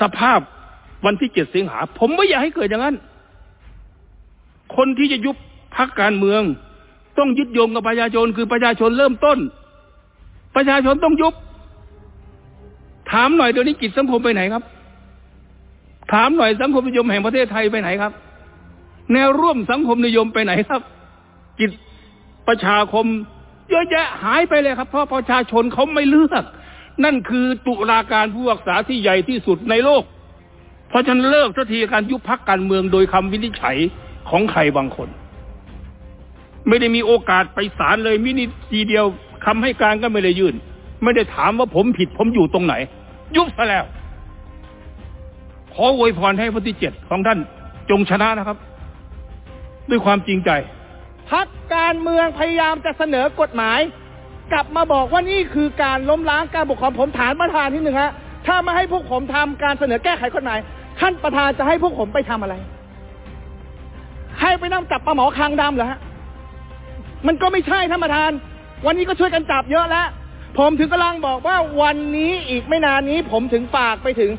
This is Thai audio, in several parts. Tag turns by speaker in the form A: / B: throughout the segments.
A: สภาพวันที่เจ็ดสิงหา ผมไม่อยากให้เกิดอย่างนั้น คนที่จะยุบพักการเมือง ต้องยึดโยงกับประชาชนคือประชาชนเริ่มต้น ประชาชนต้องยุบ ถามหน่อยเดี๋ยวนี้กิจสังคมไปไหนครับ ถามหน่อยสังคมนิยมแห่งประเทศไทยไปไหนครับ แนวร่วมสังคมนิยมไปไหนครับ กิจประชาคมเยอะแยะหายไปเลยครับ เพราะประชาชนเขาไม่เลือก นั่นคือตุลาการผู้รักษาที่ใหญ่ที่สุดในโลก เพราะฉันเลิกสักทีการยุบพักการเมืองโดยคำวินิจฉัยของใครบางคน ไม่ได้มีโอกาสไปศาลเลยมินิทีเดียวคำให้การก็ไม่ได้ยื่น ไม่ได้ถามว่าผมผิดผมอยู่ตรงไหน ยุบซะแล้ว ขออวยพรให้วันที่เจ็ดของท่านจงชนะนะครับ ด้วยความจริงใจ
B: พักการเมืองพยายามจะเสนอกฎหมาย กลับมาบอกว่านี่คือการล้มล้างการปกครองผมถามประธานที่หนึ่งฮะถ้าไม่ให้พวกผมทำการเสนอแก้ไขกฎหมายท่านประธานจะให้พวกผมไปทำอะไร ให้ไปนั่งจับปลาหมอคางดำเหรอฮะมันก็ไม่ใช่ท่านประธาน วันนี้ก็ช่วยกันจับเยอะแล้วผมถึงกำลังบอกว่าวันนี้อีกไม่นานนี้ ผมถึงฝากไปถึง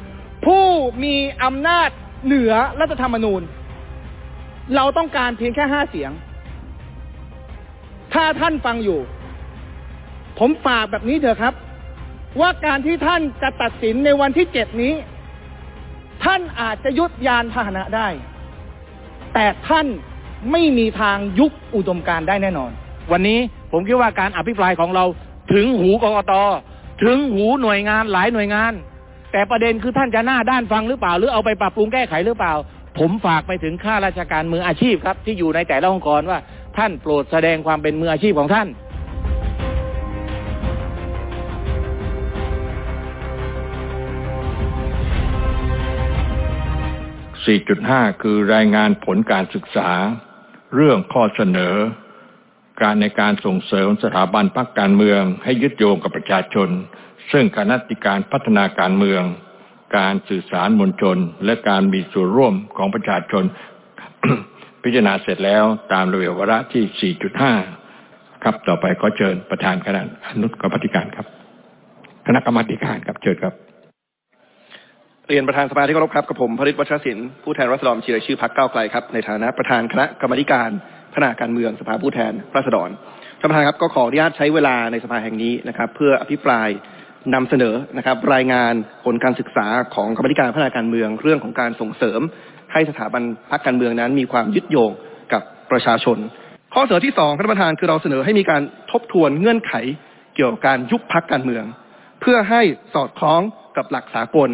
B: ผู้มีอำนาจเหนือรัฐธรรมนูญ เราต้องการเพียงแค่ห้าเสียง ถ้าท่านฟังอยู่ ผมฝากแบบนี้เถอะครับ ว่าการที่ท่านจะตัดสินในวันที่เจ็ดนี้ ท่านอาจจะยุดยานพาหนะได้ แต่ท่านไม่มีทางยุบอุดมการได้แน่นอน
C: วันนี้ผมคิดว่าการอภิปรายของเราถึงหูกกตถึงหูหน่วยงานหลายหน่วยงาน แต่ประเด็นคือท่านจะหน้าด้านฟังหรือเปล่า หรือเอาไปปรับปรุงแก้ไขหรือเปล่า ผมฝากไปถึงข้าราชการมืออาชีพครับ ที่อยู่ในแต่ละองค์กรว่าท่านโปรดแสดงความเป็นมืออาชีพของท่าน
D: 4.5 คือรายงานผลการศึกษา เรื่องข้อเสนอ การในการส่งเสริมสถาบันพรรคการเมือง ให้ยึดโยงกับประชาชน ซึ่งคณะติการพัฒนาการเมือง การสื่อสารมวลชน และการมีส่วนร่วมของประชาชน พิจารณาเสร็จแล้วตามระเบียบวาระที่ 4.5 ครับต่อไปขอเชิญประธานคณะอนุกรรมธิการครับ คณะกรรมการครับเชิญครับ
E: เรียนประธานสภาที่เคารพครับกับผมพริตวัชรศิลป์ผู้แทนรัษฎรชีรายชื่อพรรคก้าวไกลครับในฐานะประธานคณะกรรมการพัฒนาการเมืองสภาผู้แทนราษฎรท่านประธานครับก็ขออนุญาตใช้เวลาในสภาแห่งนี้นะครับ เพื่ออภิปรายนำเสนอนะครับ รายงานผลการศึกษาของกรรมการพัฒนาการเมือง เรื่องของการส่งเสริม ให้สถาบันพรรคการเมืองนั้น มีความยึดโยงกับประชาชน ข้อเสนอที่สองท่านประธานคือเราเสนอให้มีการทบทวนเงื่อนไขเกี่ยวกับการยุบพักการเมือง เพื่อให้สอดคล้องกับหลักสากล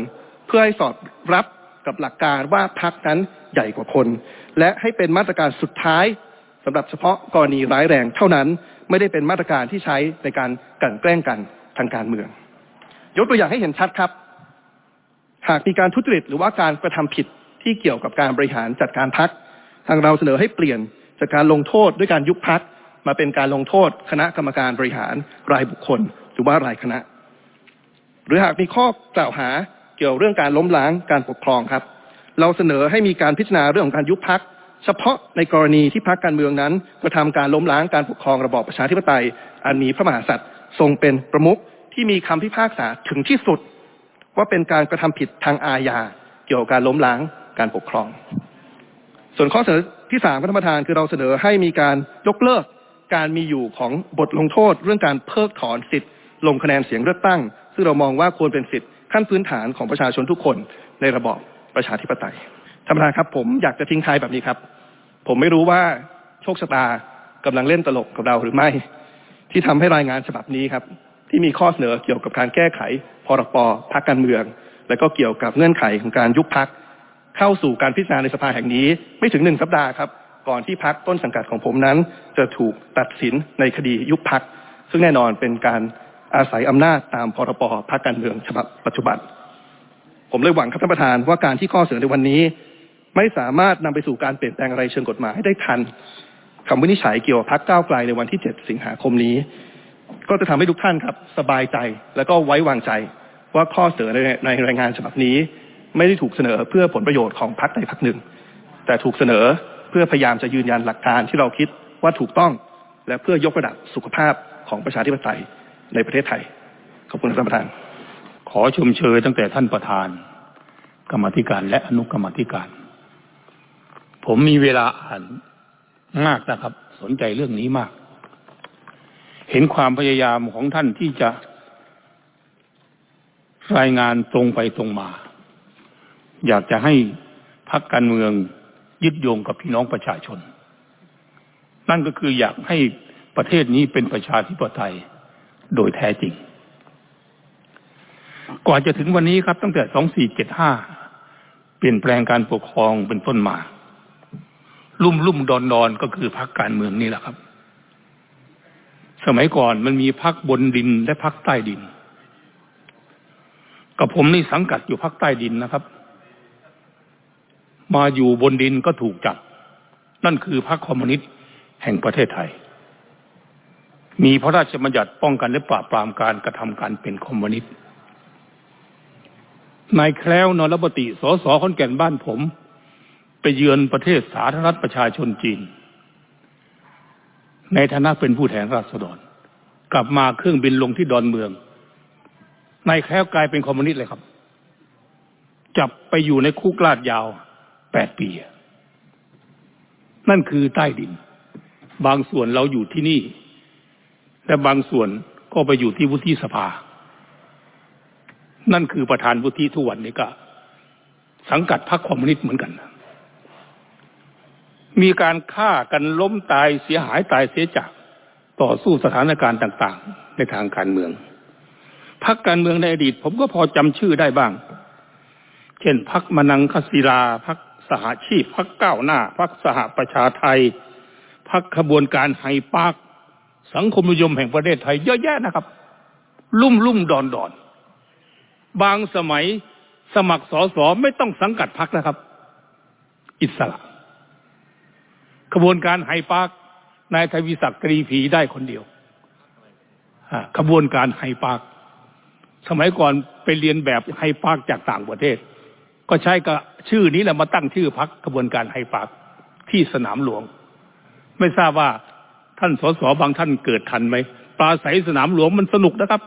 E: พื่อให้สอดรับกับหลักการว่าพักนั้นใหญ่กว่าคน และให้เป็นมาตรการสุดท้ายสำหรับเฉพาะกรณีร้ายแรงเท่านั้น ไม่ได้เป็นมาตรการที่ใช้ในการกลั่นแกล้งกันทางการเมือง ยกตัวอย่างให้เห็นชัดครับ หากมีการทุจริตหรือว่าการกระทำผิดที่เกี่ยวกับการบริหารจัดการพักทางเราเสนอให้เปลี่ยนจากการลงโทษด้วยการยุบพักมาเป็นการลงโทษ คณะกรรมการบริหารรายบุคคล หรือว่ารายคณะ หรือหากมีข้อกล่าวหา เกี่ยวเรื่องการล้มล้างการปกครองครับ เราเสนอให้มีการพิจารณาเรื่องของการยุบพักเฉพาะในกรณีที่พักการเมืองนั้นกระทำการล้มล้างการปกครองระบอบประชาธิปไตย อันมีพระมหากษัตริย์ทรงเป็นประมุขที่มีคำพิพากษาถึงที่สุด ว่าเป็นการกระทำผิดทางอาญาเกี่ยวกับการล้มล้างการปกครอง ส่วนข้อเสนอที่สามท่านประธานคือเราเสนอให้มีการยกเลิกการมีอยู่ของบทลงโทษ เรื่องการเพิกถอนสิทธิ์ลงคะแนนเสียงเลือกตั้ง ซึ่งเรามองว่าควรเป็นสิทธิ ขั้นพื้นฐานของประชาชนทุกคนในระบอบประชาธิปไตยท่านประธานครับ ผมอยากจะทิ้งท้ายแบบนี้ครับ ผมไม่รู้ว่าโชคชะตากำลังเล่นตลกกับเราหรือไม่ ที่ทำให้รายงานฉบับนี้ครับ ที่มีข้อเสนอเกี่ยวกับการแก้ไขพรปพักการเมือง และก็เกี่ยวกับเงื่อนไขของการยุบพักเข้าสู่การพิจารณาในสภาแห่งนี้ ไม่ถึงหนึ่งสัปดาห์ครับ ก่อนที่พักต้นสังกัดของผมนั้น จะถูกตัดสินในคดียุบพักซึ่งแน่นอนเป็นการ อาศัยอำนาจตามพรปพักการเมืองฉบับปัจจุบัน ผมเลยหวังครับท่านประธานว่าการที่ข้อเสนอในวันนี้ ไม่สามารถนำไปสู่การเปลี่ยนแปลงอะไรเชิงกฎหมายได้ทันคำวินิจฉัยเกี่ยวกับพักก้าวไกลในวันที่ 7 สิงหาคมนี้ ก็จะทำให้ทุกท่านครับสบายใจและก็ไว้วางใจว่าข้อเสนอในในรายงานฉบับนี้ ไม่ได้ถูกเสนอเพื่อผลประโยชน์ของพรรคใดพรรคหนึ่ง แต่ถูกเสนอเพื่อพยายามจะยืนยันหลักการที่เราคิดว่าถูกต้อง และเพื่อยกระดับสุขภาพของประชาธิปไตย ในประเทศไทย ขอบคุณท่านประธาน
A: ขอชมเชยตั้งแต่ท่านประธาน กรรมธิการและอนุกรรมธิการ ผมมีเวลาอ่านมากนะครับ สนใจเรื่องนี้มาก เห็นความพยายามของท่านที่จะ รายงานตรงไปตรงมา อยากจะให้พักการเมืองยึดโยงกับพี่น้องประชาชน นั่นก็คืออยากให้ประเทศนี้เป็นประชาธิปไตย โดยแท้จริงกว่าจะถึงวันนี้ครับ ตั้งแต่ 2475 เปลี่ยนแปลงการปกครองเป็นต้นมา ลุ่มลุ่มดอนดอนก็คือพักการเมืองนี่แหละครับ สมัยก่อนมันมีพักบนดินและพักใต้ดิน กับผมนี่สังกัดอยู่พักใต้ดินนะครับ มาอยู่บนดินก็ถูกจับ นั่นคือพรรคคอมมิวนิสต์แห่งประเทศไทย มีพระราชบัญญัติป้องกันและปราบปรามการกระทำการเป็นคอมมิวนิสต์นายแคล้วนรปติสสขอนแก่นบ้านผม ไปเยือนประเทศสาธารณรัฐประชาชนจีน ในฐานะเป็นผู้แทนราษฎร กลับมาเครื่องบินลงที่ดอนเมืองนายแคล้วกลายเป็นคอมมิวนิสต์เลยครับ จับไปอยู่ในคุกลาดยาวแปดปี นั่นคือใต้ดิน บางส่วนเราอยู่ที่นี่ และบางส่วนก็ไปอยู่ที่วุฒิสภา นั่นคือประธานวุฒิทุกวันนี้ก็ สังกัดพรรคคอมมิวนิสต์เหมือนกัน มีการฆ่ากันล้มตายเสียหายตายเสียจากต่อสู้สถานการณ์ต่าง ๆ ในทางการเมืองพรรคการเมืองในอดีต ผมก็พอจำชื่อได้บ้าง เช่นพรรคมนังคศิลาพรรคสหชีพพรรคก้าวหน้าพรรคสหประชาไทยพรรคขบวนการไฮปาร์ค สังคมนิยมแห่งประเทศไทยเยอะแยะนะครับ ลุ่มลุ่มดอนดอนบางสมัยสมัครสอสอไม่ต้องสังกัดพรรคนะครับ อิสระขบวนการไฮปาร์คนายทวีศักดิ์ตรีพลีได้คนเดียวขบวนการไฮปาร์คสมัยก่อนไปเลียนแบบไฮปาร์คจากต่างประเทศ ก็ใช้กับชื่อนี้แหละมาตั้งชื่อพรรคขบวนการไฮปาร์คที่สนามหลวง ไม่ทราบว่า ท่านสสบางท่านเกิดทันไหมปราศรัยสนามหลวงมันสนุกนะครับ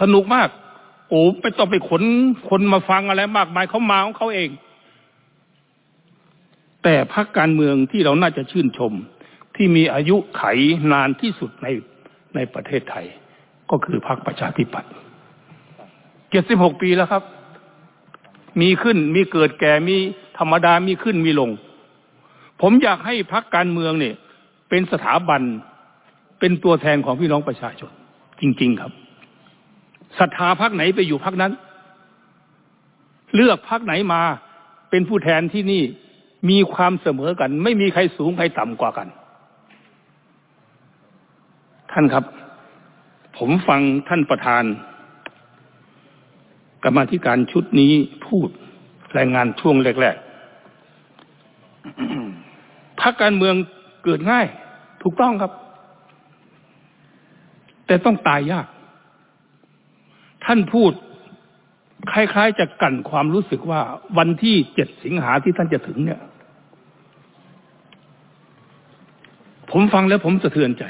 A: สนุกมาก โอ้ไม่ต้องไปขนคนมาฟังอะไรมากมายเขามาของเขาเอง แต่พรรคการเมืองที่เราน่าจะชื่นชม ที่มีอายุไขนานที่สุดในในประเทศไทย ก็คือพรรคประชาธิปัตย์เจ็ดสิบหกปีแล้วครับ มีขึ้นมีเกิดแก่มีธรรมดามีขึ้นมีลง ผมอยากให้พักการเมืองเนี่ย เป็นสถาบันเป็นตัวแทนของพี่น้องประชาชน จริง ๆ ครับศรัทธาพักไหนไปอยู่พักนั้น เลือกพักไหนมาเป็นผู้แทนที่นี่มีความเสมอกัน ไม่มีใครสูงใครต่ำกว่ากัน ท่านครับ ผมฟังท่านประธาน กรรมธิการชุดนี้พูดรายงานช่วงแรกๆพักการเมือง เกิดง่าย ถูกต้องครับ แต่ต้องตายยาก ท่านพูดคล้ายๆ จะกั่นความรู้สึกว่า วันที่เจ็ดสิงหาที่ท่านจะถึงเนี่ย ผมฟังแล้วผมสะเทือนใจ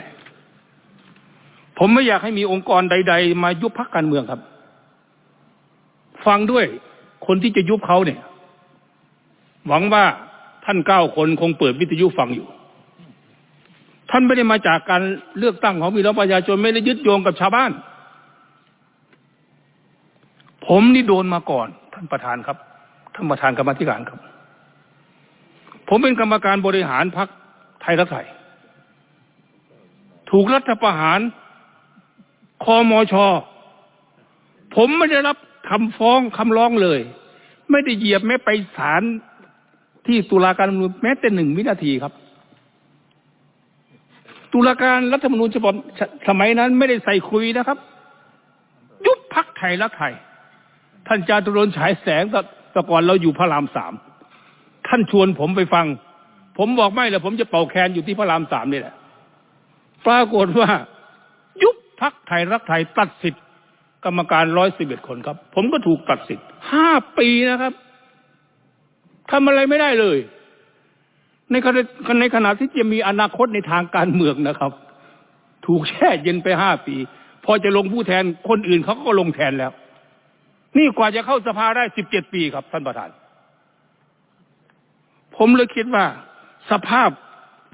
A: ผมไม่อยากให้มีองค์กรใด ๆ มายุบพักการเมืองครับ ฟังด้วยคนที่จะยุบเขาเนี่ย หวังว่าท่านเก้าคนคงเปิดวิทยุฟังอยู่ ท่านไม่ได้มาจากการเลือกตั้งของพี่น้องประชาชนไม่ได้ยึดโยงกับชาวบ้าน ผมนี่โดนมาก่อน ท่านประธานครับ ท่านประธานกรรมธิการครับ ผมเป็นกรรมการบริหารพรรคไทยรักไทย ถูกรัฐประหารคอมอชอผมไม่ได้รับคำฟ้องคำร้องเลย ไม่ได้เหยียบแม้ไปศาลที่ตุลาการรัฐมนูญแม้แต่หนึ่งวินาทีครับ ตุลาการรัฐธรรมนูญฉบับสมัยนั้นไม่ได้ใส่คุยนะครับ ยุบพักไทยรักไทย ท่านจาตุรนฉายแสงแต่ก่อนเราอยู่พระรามสามท่านชวนผมไปฟัง ผมบอกไม่เลยผมจะเป่าแคนอยู่ที่พระรามสามนี่แหละปรากฏว่า ยุบพักไทยรักไทยตัดสิทธิกรรมการร้อยสิบเอ็ดคนครับ ผมก็ถูกตัดสิทธิ์ห้าปีนะครับทำอะไรไม่ได้เลย ในขณะในขณะที่จะมีอนาคตในทางการเมืองนะครับ ถูกแช่เย็นไปห้าปี พอจะลงผู้แทนคนอื่นเขาก็ลงแทนแล้ว นี่กว่าจะเข้าสภาได้สิบเจ็ดปีครับ ท่านประธาน ผมเลยคิดว่า สภาพ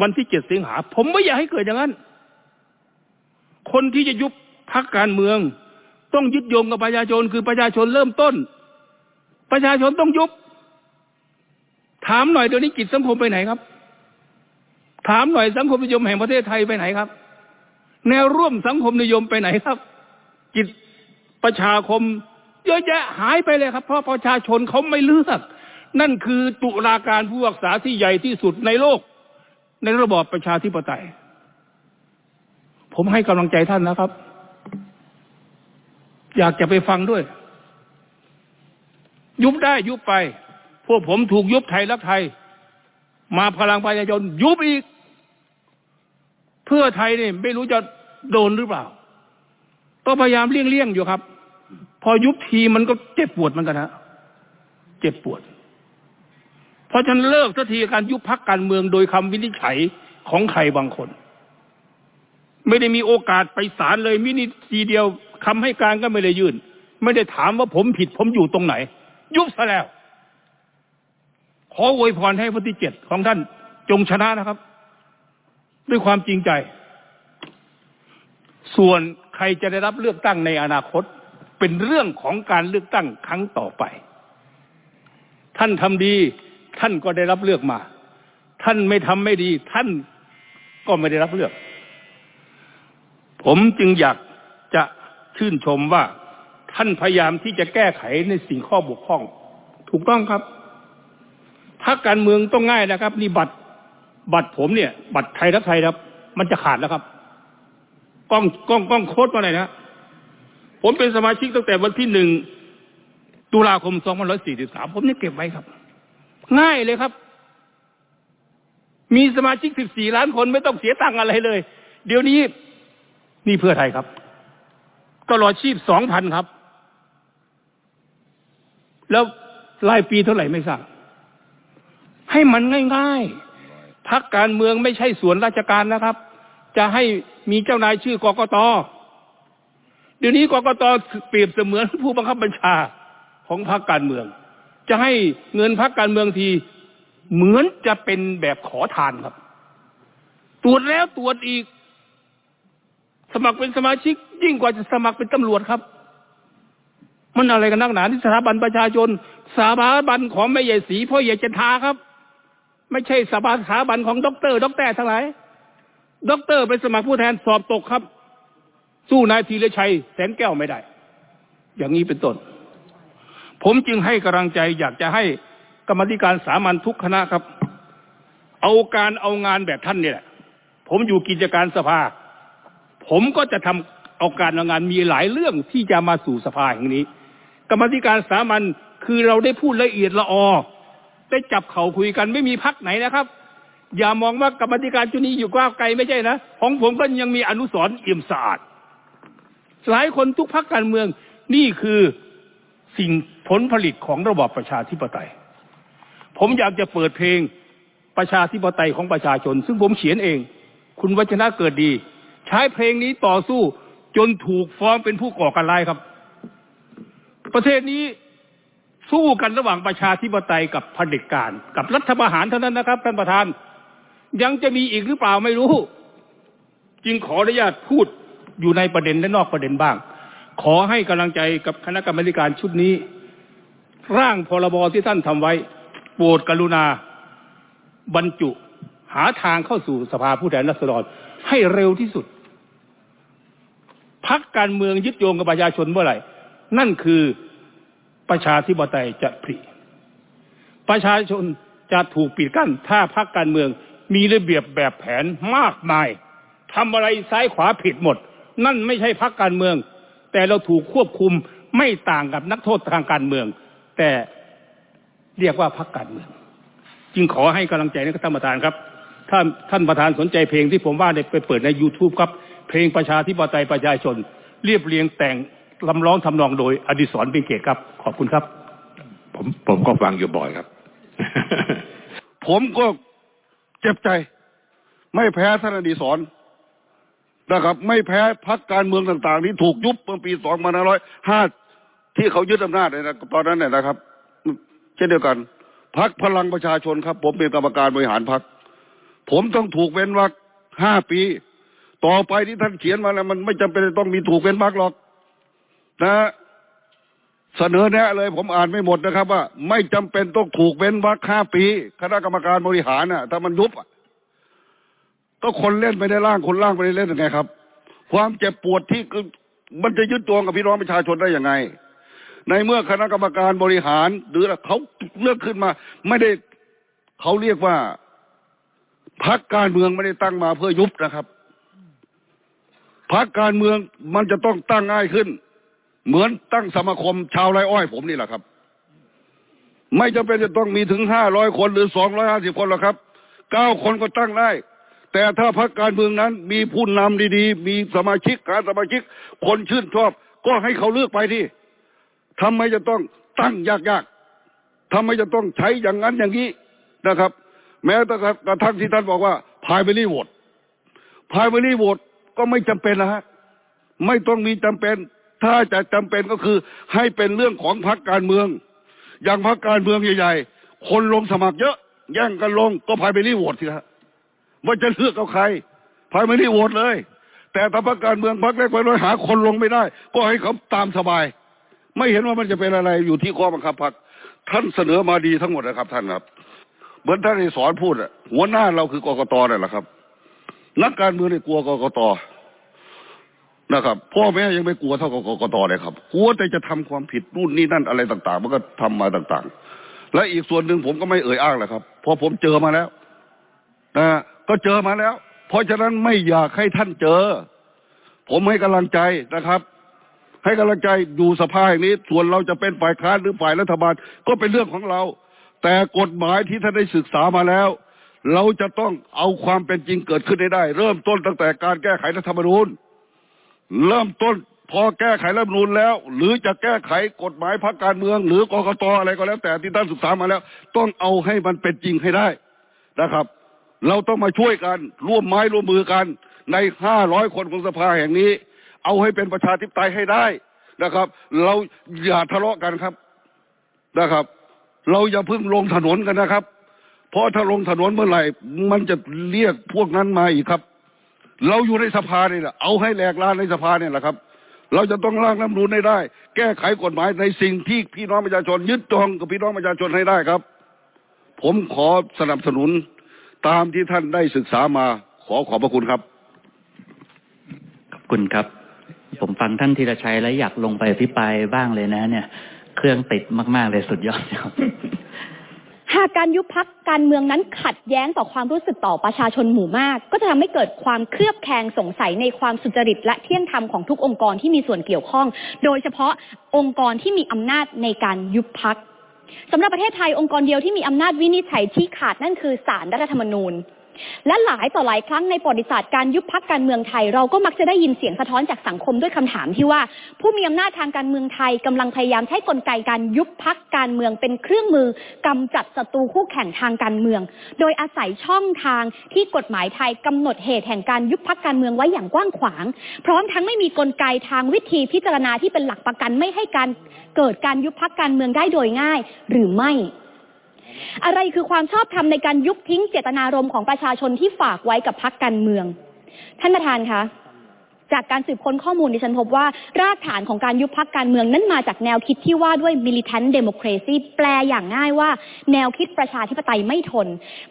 A: วันที่เจ็ดสิงหา ผมไม่อยากให้เกิดอย่างนั้น คนที่จะยุบพักการเมือง ต้องยึดโยงกับประชาชนคือประชาชนเริ่มต้น ประชาชนต้องยุบ ถามหน่อยเดี๋ยวนี้กิจสังคมไปไหนครับ ถามหน่อยสังคมนิยมแห่งประเทศไทยไปไหนครับ แนวร่วมสังคมนิยมไปไหนครับ กิจประชาคม เยอะแยะหายไปเลยครับ เพราะประชาชนเขาไม่เลือกนั่นคือตุลาการผู้รักษาที่ใหญ่ที่สุดในโลก ในระบอบประชาธิปไตย ผมให้กำลังใจท่านนะครับ อยากจะไปฟังด้วย ยุบได้ยุบไป พวกผมถูกยุบไทยรักไทย มาพลังประชาชนยุบอีก เพื่อไทยเนี่ยไม่รู้จะโดนหรือเปล่า ก็พยายามเลี่ยงเลี่ยงอยู่ครับ พอยุบทีมันก็เจ็บปวดเหมือนกันฮะเจ็บปวด เพราะฉันเลิกสักทีการยุบพักการเมืองโดยคำวินิจฉัยของใครบางคน ไม่ได้มีโอกาสไปศาลเลยมินิทีเดียวคำให้การก็ไม่ได้ยื่น ไม่ได้ถามว่าผมผิดผมอยู่ตรงไหน ยุบซะแล้ว ขออวยพรให้วันที่เจ็ดของท่านจงชนะนะครับ ด้วยความจริงใจ ส่วนใครจะได้รับเลือกตั้งในอนาคต เป็นเรื่องของการเลือกตั้งครั้งต่อไป ท่านทำดีท่านก็ได้รับเลือกมา ท่านไม่ทำไม่ดี ท่านก็ไม่ได้รับเลือก ผมจึงอยากจะชื่นชมว่าท่านพยายามที่จะแก้ไขในสิ่งข้อบกพร่อง ถูกต้องครับ พักการเมืองต้องง่ายนะครับ นี่บัตรบัตรผมเนี่ย บัตรไทยรักไทยครับ มันจะขาดแล้วครับกล้องกล้องกล้องโค้ดมาหน่อยนะผมเป็นสมาชิกตั้งแต่วันที่หนึ่งตุลาคมสองพันร้อยสี่สิบสามผมนี่เก็บไว้ครับ ง่ายเลยครับ มีสมาชิกสิบสี่ล้านคนไม่ต้องเสียตังค์อะไรเลย เดี๋ยวนี้นี่เพื่อไทยครับตลอดชีพสองพันครับ แล้วรายปีเท่าไหร่ไม่ทราบ ให้มันง่ายๆพักการเมืองไม่ใช่ส่วนราชการนะครับ จะให้มีเจ้านายชื่อกกตเดี๋ยวนี้กกตเปรียบเสมือนผู้บังคับบัญชาของพรรคการเมือง จะให้เงินพรรคการเมืองทีเหมือนจะเป็นแบบขอทานครับ ตรวจแล้วตรวจอีก สมัครเป็นสมาชิก ยิ่งกว่าจะสมัครเป็นตำรวจครับ มันอะไรกันนักหนาที่สถาบันประชาชนสถาบันของแม่ใหญ่สีพ่อใหญ่จันทาครับ ไม่ใช่สถาบันของด็อกเตอร์ด็อกเตอร์ทั้งหลายด็อกเตอร์ไปสมัครผู้แทนสอบตกครับ สู้นายธีรชัย แสนแก้วไม่ได้ อย่างนี้เป็นต้น ผมจึงให้กำลังใจอยากจะให้กรรมธิการสามัญทุกคณะครับ เอาการเอางานแบบท่านนี่ยผมอยู่กิจการสภา ผมก็จะทำเอาการเอางานมีหลายเรื่องที่จะมาสู่สภาแห่งนี้ กรรมธิการสามัญคือเราได้พูดละเอียดละออ ได้จับเข่าคุยกันไม่มีพักไหนนะครับ อย่ามองว่ากรรมธิการชุดนี้อยู่ก้าวไกลไม่ใช่นะของผมก็ยังมีอนุสรณ์เอี่ยมสะอาดหลายคนทุกพักการเมืองนี่คือสิ่งผลผลิตของระบอบประชาธิปไตย ผมอยากจะเปิดเพลงประชาธิปไตยของประชาชน ซึ่งผมเขียนเอง คุณวัชนะเกิดดี ใช้เพลงนี้ต่อสู้จนถูกฟ้องเป็นผู้ก่อการร้ายครับ ประเทศนี้ สู้กันระหว่างประชาธิปไตยกับเผด็จการ กับรัฐประหารเท่านั้นนะครับท่านประธาน ยังจะมีอีกหรือเปล่าไม่รู้ จึงขออนุญาตพูดอยู่ในประเด็นและนอกประเด็นบ้าง ขอให้กำลังใจกับคณะกรรมการชุดนี้ ร่างพรบที่ท่านทำไว้โปรดกรุณา บรรจุ หาทางเข้าสู่สภาผู้แทนราษฎรให้เร็วที่สุดพักการเมืองยึดโยงกับประชาชนเมื่อไหร่ นั่นคือ ประชาธิปไตยจะผลิประชาชนจะถูกปิดกั้น ถ้าพักการเมืองมีระเบียบแบบแผนมากมายทำอะไรซ้ายขวาผิดหมด นั่นไม่ใช่พักการเมือง แต่เราถูกควบคุมไม่ต่างกับนักโทษทางการเมือง แต่เรียกว่าพักการเมือง จึงขอให้กำลังใจนะท่านประธานครับ ถ้าท่านประธานสนใจเพลงที่ผมว่าได้ไปเปิดใน YouTube ครับ เพลงประชาธิปไตยประชาชน เรียบเรียงแต่ง ลำร้องทำนองโดยอดิศรเป็นเกตครับ ขอบคุณครับ
D: ผมผมก็ฟังอยู่บ่อยครับ
F: ผมก็เจ็บใจ ไม่แพ้ท่านอดีศรนะครับ ไม่แพ้พักการเมืองต่างๆที่ถูกยุบเมื่อปีที่เขายึดอำนาจเนี่ยนะตอนนั้นเนี่ยนะครับ เช่นเดียวกันพักพลังประชาชนครับ ผมเป็นกรรมการบริหารพักผมต้องถูกเว้นวรรคห้าปี ต่อไปที่ท่านเขียนมาแล้วมันไม่จำเป็นจะต้องมีถูกเว้นวรรคหรอก นะเสนอแนะเลยผมอ่านไม่หมดนะครับ ว่า ไม่จำเป็นต้องถูกเว้นวรรคห้าปี คณะกรรมการบริหารน่ะ ถ้ามันยุบก็คนเล่นไม่ได้ร่างคนร่างไม่ได้เล่นยังไงครับ ความเจ็บปวดที่มันจะยึดโยงกับพี่น้องประชาชนได้ยังไง ในเมื่อคณะกรรมการบริหาร หรือเขาเลือกขึ้นมา ไม่ได้เขาเรียกว่าพักการเมืองไม่ได้ตั้งมาเพื่อยุบนะครับพักการเมืองมันจะต้องตั้งง่ายขึ้น เหมือนตั้งสมาคมชาวไร่อ้อยผมนี่แหละครับ ไม่จำเป็นจะต้องมีถึงห้าร้อยคนหรือสองร้อยห้าสิบคนหรอกครับเก้าคนก็ตั้งได้ แต่ถ้าพรรคการเมืองนั้น มีผู้นำดีๆ มีสมาชิกการสมาชิก คนชื่นชอบ ก็ให้เขาเลือกไปที่ทำไมจะต้องตั้งยากๆทำไมจะต้องใช้อย่างนั้นอย่างนี้นะครับ แม้แต่กระทั่งที่ท่านบอกว่า primary vote primary vote ก็ไม่จำเป็นนะฮะไม่ต้องมีจำเป็น ถ้าจะจำเป็นก็คือให้เป็นเรื่องของพรรคการเมือง อย่างพรรคการเมืองใหญ่ๆ คนลงสมัครเยอะ แย่งกันลงก็ primary vote สิครับว่าจะเลือกเอาใคร primary vote เลย แต่ถ้าพรรคการเมืองพรรคเล็กไปน้อยหาคนลงไม่ได้ ก็ให้เขาตามสบาย ไม่เห็นว่ามันจะเป็นอะไรอยู่ที่ข้อบังคับพรรคท่านเสนอมาดีทั้งหมดนะครับท่านครับเหมือนท่านสอนพูดอะหัวหน้าเราคือกกตนั่นแหละครับ นักการเมืองเนี่ยกลัวกกต นะครับ พ่อแม่ยังไม่กลัวเท่ากับกกตเลยครับกลัวแต่จะทำความผิดนู่นนี่นั่นอะไรต่าง ๆ มันก็ทำมาต่างๆ และอีกส่วนหนึ่งผมก็ไม่เอ่ยอ้างแหละครับเพราะผมเจอมาแล้วนะก็เจอมาแล้ว เพราะฉะนั้นไม่อยากให้ท่านเจอ ผมให้กำลังใจนะครับ ให้กำลังใจดูสภาอย่งนี้ ส่วนเราจะเป็นฝ่ายค้านหรือฝ่ายรัฐบาลก็เป็นเรื่องของเรา แต่กฎหมายที่ท่านได้ศึกษามาแล้ว เราจะต้องเอาความเป็นจริงเกิดขึ้นได้ได้เริ่มต้นตั้งแต่การแก้ไขรัฐธรรมนูญ เริ่มต้นพอแก้ไขรัฐมนูญแล้ว หรือจะแก้ไขกฎหมายพรรคการเมือง หรือกกตอะไรก็แล้ว แต่ที่ท่านศึกษามาแล้ว ต้องเอาให้มันเป็นจริงให้ได้นะครับ เราต้องมาช่วยกันร่วมไม้ร่วมมือกันในห้าร้อยคนของสภาแห่งนี้ เอาให้เป็นประชาธิปไตยให้ได้นะครับ เราอย่าทะเลาะกันครับนะครับ เราอย่าเพิ่งลงถนนกันนะครับ เพราะถ้าลงถนนเมื่อไหร่ มันจะเรียกพวกนั้นมาอีกครับ เราอยู่ในสภาเนี่ยแหละเอาให้แหลกลานในสภาเนี่ยแหละครับ เราจะต้องร่างรัฐธรรมนูญให้ได้ แก้ไขกฎหมายในสิ่งที่พี่น้องประชาชน ยึดจองกับพี่น้องประชาชนให้ได้ครับ ผมขอสนับสนุนตามที่ท่านได้ศึกษามาขอขอบพระคุณครับ
G: ขอบคุณครับ ผมฟังท่านธีรชัยแล้วอยากลงไปอภิปรายบ้างเลยนะ เนี่ย เครื่องติดมาก ๆ เลยสุดยอดครับ
H: หากการยุบพักการเมืองนั้นขัดแย้งต่อความรู้สึกต่อประชาชนหมู่มาก ก็จะทำให้เกิดความเครือบแคลงสงสัยในความสุจริต และเที่ยงธรรมของทุกองค์กรที่มีส่วนเกี่ยวข้อง โดยเฉพาะองค์กรที่มีอำนาจในการยุบพักสำหรับประเทศไทยองค์กรเดียวที่มีอำนาจวินิจฉัยที่ขาดนั่นคือศาลรรัฐธรรมนูญ และหลายต่อหลายครั้งในประวัติศาสตร์การยุบพักการเมืองไทย เราก็มักจะได้ยินเสียงสะท้อนจากสังคมด้วยคำถามที่ว่า ผู้มีอำนาจทางการเมืองไทยกำลังพยายามใช้กลไกการยุบพักการเมืองเป็นเครื่องมือกำจัดศัตรูคู่แข่งทางการเมือง โดยอาศัยช่องทางที่กฎหมายไทยกำหนดเหตุแห่งการยุบพักการเมืองไว้อย่างกว้างขวาง พร้อมทั้งไม่มีกลไกทางวิธีพิจารณาที่เป็นหลักประกันไม่ให้การเกิดการยุบพักการเมืองได้โดยง่าย หรือไม่ อะไรคือความชอบธรรมในการยุบทิ้งเจตนารมณ์ของประชาชนที่ฝากไว้กับพักการเมือง ท่านประธานคะ จากการสืบค้นข้อมูลดิฉันพบว่า รากฐานของการยุบพักการเมืองนั้นมาจากแนวคิดที่ว่าด้วย militant democracy แปลอย่างง่ายว่า แนวคิดประชาธิปไตยไม่ทน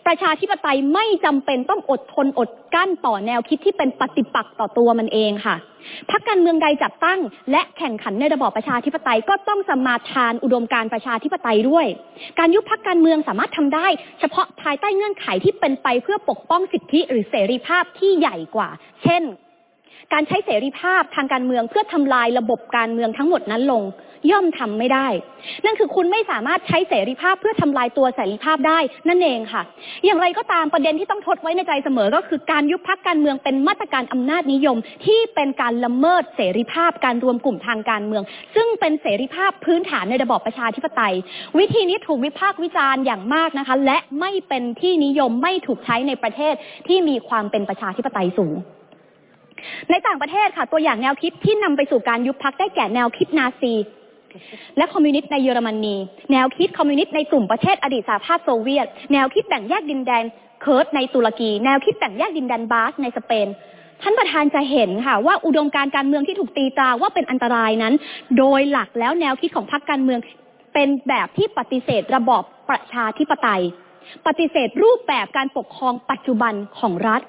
H: ประชาธิปไตยไม่จำเป็นต้องอดทนอดกั้นต่อแนวคิดที่เป็นปฏิปักษ์ต่อตัวมันเองค่ะพักการเมืองใดจัดตั้ง และแข่งขันในระบอบประชาธิปไตยก็ต้องสมาทานอุดมการประชาธิปไตยด้วย การยุบพักการเมืองสามารถทำได้ เฉพาะภายใต้เงื่อนไขที่เป็นไปเพื่อปกป้องสิทธิหรือเสรีภาพที่ใหญ่กว่า เช่น การใช้เสรีภาพทางการเมืองเพื่อทำลายระบบการเมืองทั้งหมดนั้นลง ย่อมทำไม่ได้ นั่นคือคุณไม่สามารถใช้เสรีภาพเพื่อทำลายตัวเสรีภาพได้นั่นเองค่ะ อย่างไรก็ตามประเด็นที่ต้องทดไว้ในใจเสมอ ก็คือการยุบพักการเมืองเป็นมาตรการอำนาจนิยม ที่เป็นการละเมิดเสรีภาพการรวมกลุ่มทางการเมือง ซึ่งเป็นเสรีภาพพื้นฐานในระบอบประชาธิปไตย วิธีนี้ถูกวิพากษ์วิจารณ์อย่างมากนะคะ และไม่เป็นที่นิยมไม่ถูกใช้ในประเทศที่มีความเป็นประชาธิปไตยสูง ในต่างประเทศค่ะ ตัวอย่างแนวคิดที่นำไปสู่การยุบพักได้แก่แนวคิดนาซี และคอมมิวนิสต์ในเยอรมนี แนวคิดคอมมิวนิสต์ในกลุ่มประเทศอดีตสหภาพโซเวียต แนวคิดแบ่งแยกดินแดนเคิร์ดในตุรกี แนวคิดแบ่งแยกดินแดนบาสในสเปนท่านประธานจะเห็นค่ะว่าอุดมการการเมืองที่ถูกตีตราว่าเป็นอันตรายนั้น โดยหลักแล้วแนวคิดของพรรคการเมืองเป็นแบบที่ปฏิเสธระบอบประชาธิปไตย ปฏิเสธรูปแบบการปกครองปัจจุบันของรัฐ